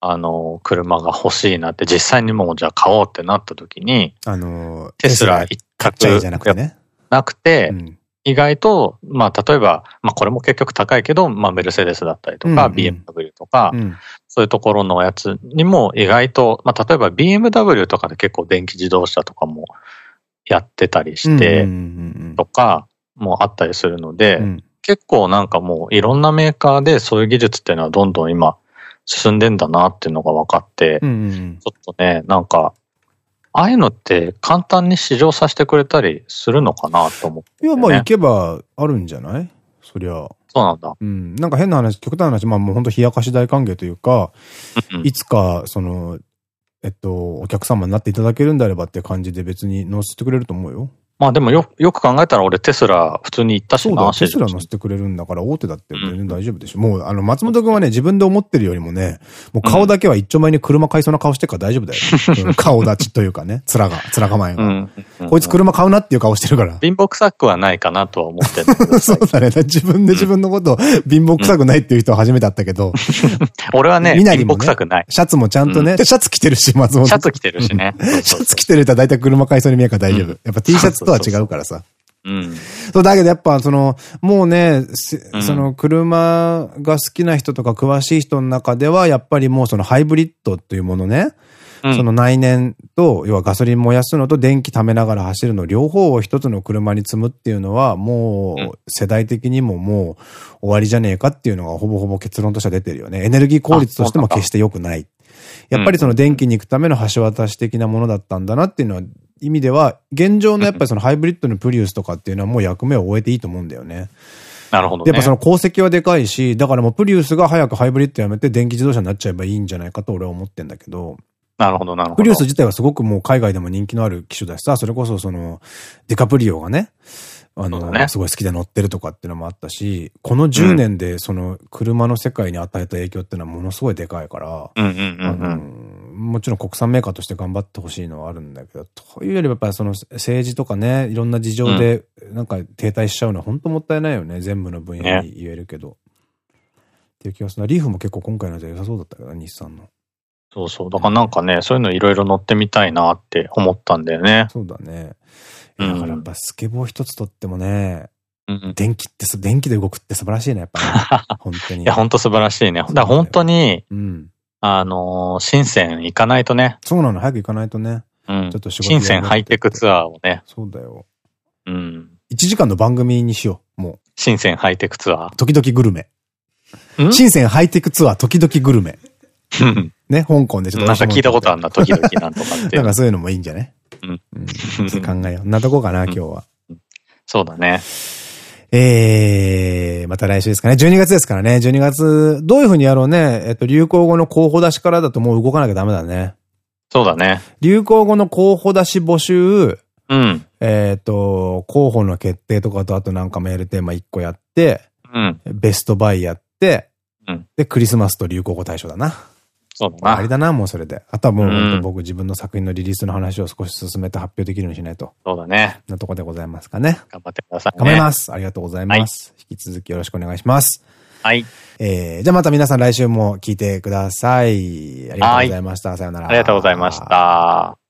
あの、車が欲しいなって、実際にもうじゃあ買おうってなった時に、あの、テスラ一
択じゃなくてね。
なくて、うん、意外と、まあ、例えば、まあ、これも結局高いけど、まあ、メルセデスだったりとか、うんうん、BMW とか、うん、そういうところのやつにも意外と、まあ、例えば BMW とかで結構電気自動車とかもやってたりして、とかもあったりするので、うん、結構なんかもういろんなメーカーでそういう技術っていうのはどんどん今進んでんだなっていうのが分かって、うんうん、ちょっとね、なんか、ああいうのって簡単に試乗させてくれたりするのかなと思って、
ね、いや、まあ行けばあるんじゃない？そりゃ。
そうなんだ。
うん。なんか変な話、極端な話、まあもう本当冷やかし大歓迎というか、いつか、その、えっと、お客様になっていただけるんであればって感じで別に乗せてくれると思うよ。
まあでもよ、よく考えたら俺テスラ普通に行ったし
な。テスラ乗せてくれるんだから大手だって全然大丈夫でしょ。うん、もうあの松本くんはね、自分で思ってるよりもね、もう顔だけは一丁前に車買いそうな顔してるから大丈夫だよ。顔立ちというかね、面が、面構えが。こいつ車買うなっていう顔してるから。
貧乏臭くはないかなとは思ってる。
そうだね。自分で自分のこと貧乏臭くないっていう人は初めて会ったけど。
俺はね、貧乏臭くない。
シャツもちゃんとね、シャツ着てるし、松本。
シャツ着てるしね。
シャツ着てる人は大体車買いそうに見えるから大丈夫。やっぱ T シャツとは違うからさ。うん。そう、だけどやっぱその、もうね、その車が好きな人とか詳しい人の中では、やっぱりもうそのハイブリッドというものね、うん、その内燃と、要はガソリン燃やすのと電気貯めながら走るの両方を一つの車に積むっていうのは、もう世代的にももう終わりじゃねえかっていうのがほぼほぼ結論としては出てるよね。エネルギー効率としても決して良くない。やっぱりその電気に行くための橋渡し的なものだったんだなっていうのは、意味では、現状のやっぱりそのハイブリッドのプリウスとかっていうのはもう役目を終えていいと思うんだよね。
なるほど、ね、
やっぱその功績はでかいし、だからもうプリウスが早くハイブリッドやめて電気自動車になっちゃえばいいんじゃないかと俺は思ってんだけど。
なるほど、なるほど。
プリウス自体はすごくもう海外でも人気のある機種だしさ、それこそその、デカプリオがね、あの、ね、すごい好きで乗ってるとかっていうのもあったし、この10年でその車の世界に与えた影響っていうのはものすごいでかいから、もちろん国産メーカーとして頑張ってほしいのはあるんだけど、というよりはやっぱりその政治とかね、いろんな事情でなんか停滞しちゃうのは本当もったいないよね。全部の分野に言えるけど。ね、っていう気がするリーフも結構今回のじゃ良さそうだったけど、日産の。
そうそう。だからなんかね、そういうのいろいろ乗ってみたいなって思ったんだよね。
そうだね。だからやっぱスケボー一つとってもね、うん、電気って電気で動くって素晴らしいね、やっぱね。本当に。
いや、本当素晴らしいね。だから本当に、うん、あのー、深セン行かないとね。
そうなの、早く行かないとね。
うん。ちょっと仕事深センハイテクツアーをね。
そうだよ。
うん。1
時間の番組にしよう、もう。
深センハイテクツアー。
時々グルメ。深センハイテクツアー、時々グルメ。ね、香港でちょっと。
なんか聞いたことあるな、時々なんとかって。
なんかそういうのもいいんじゃね？うん。考えよう。なとこかな、今日は。
そうだね。
えー、また来週ですかね。12月ですからね。12月、どういうふうにやろうね。えっと、流行語の候補出しからだともう動かなきゃダメだね。
そうだね。
流行語の候補出し募集、
うん。
えっと、候補の決定とかと、あとなんかメールテーマ1個やって、
うん。
ベストバイやって、
うん。
で、クリスマスと流行語大賞だな。
そうだな。
ありだな、もうそれで。あとはもう、うん、僕自分の作品のリリースの話を少し進めて発表できるようにしないと。
そうだね。
なとこでございますかね。
頑張ってください、
ね。頑張ります。ありがとうございます。はい、引き続きよろしくお願いします。
はい。
えー、じゃあまた皆さん来週も聞いてください。ありがとうございました。さよなら。
ありがとうございました。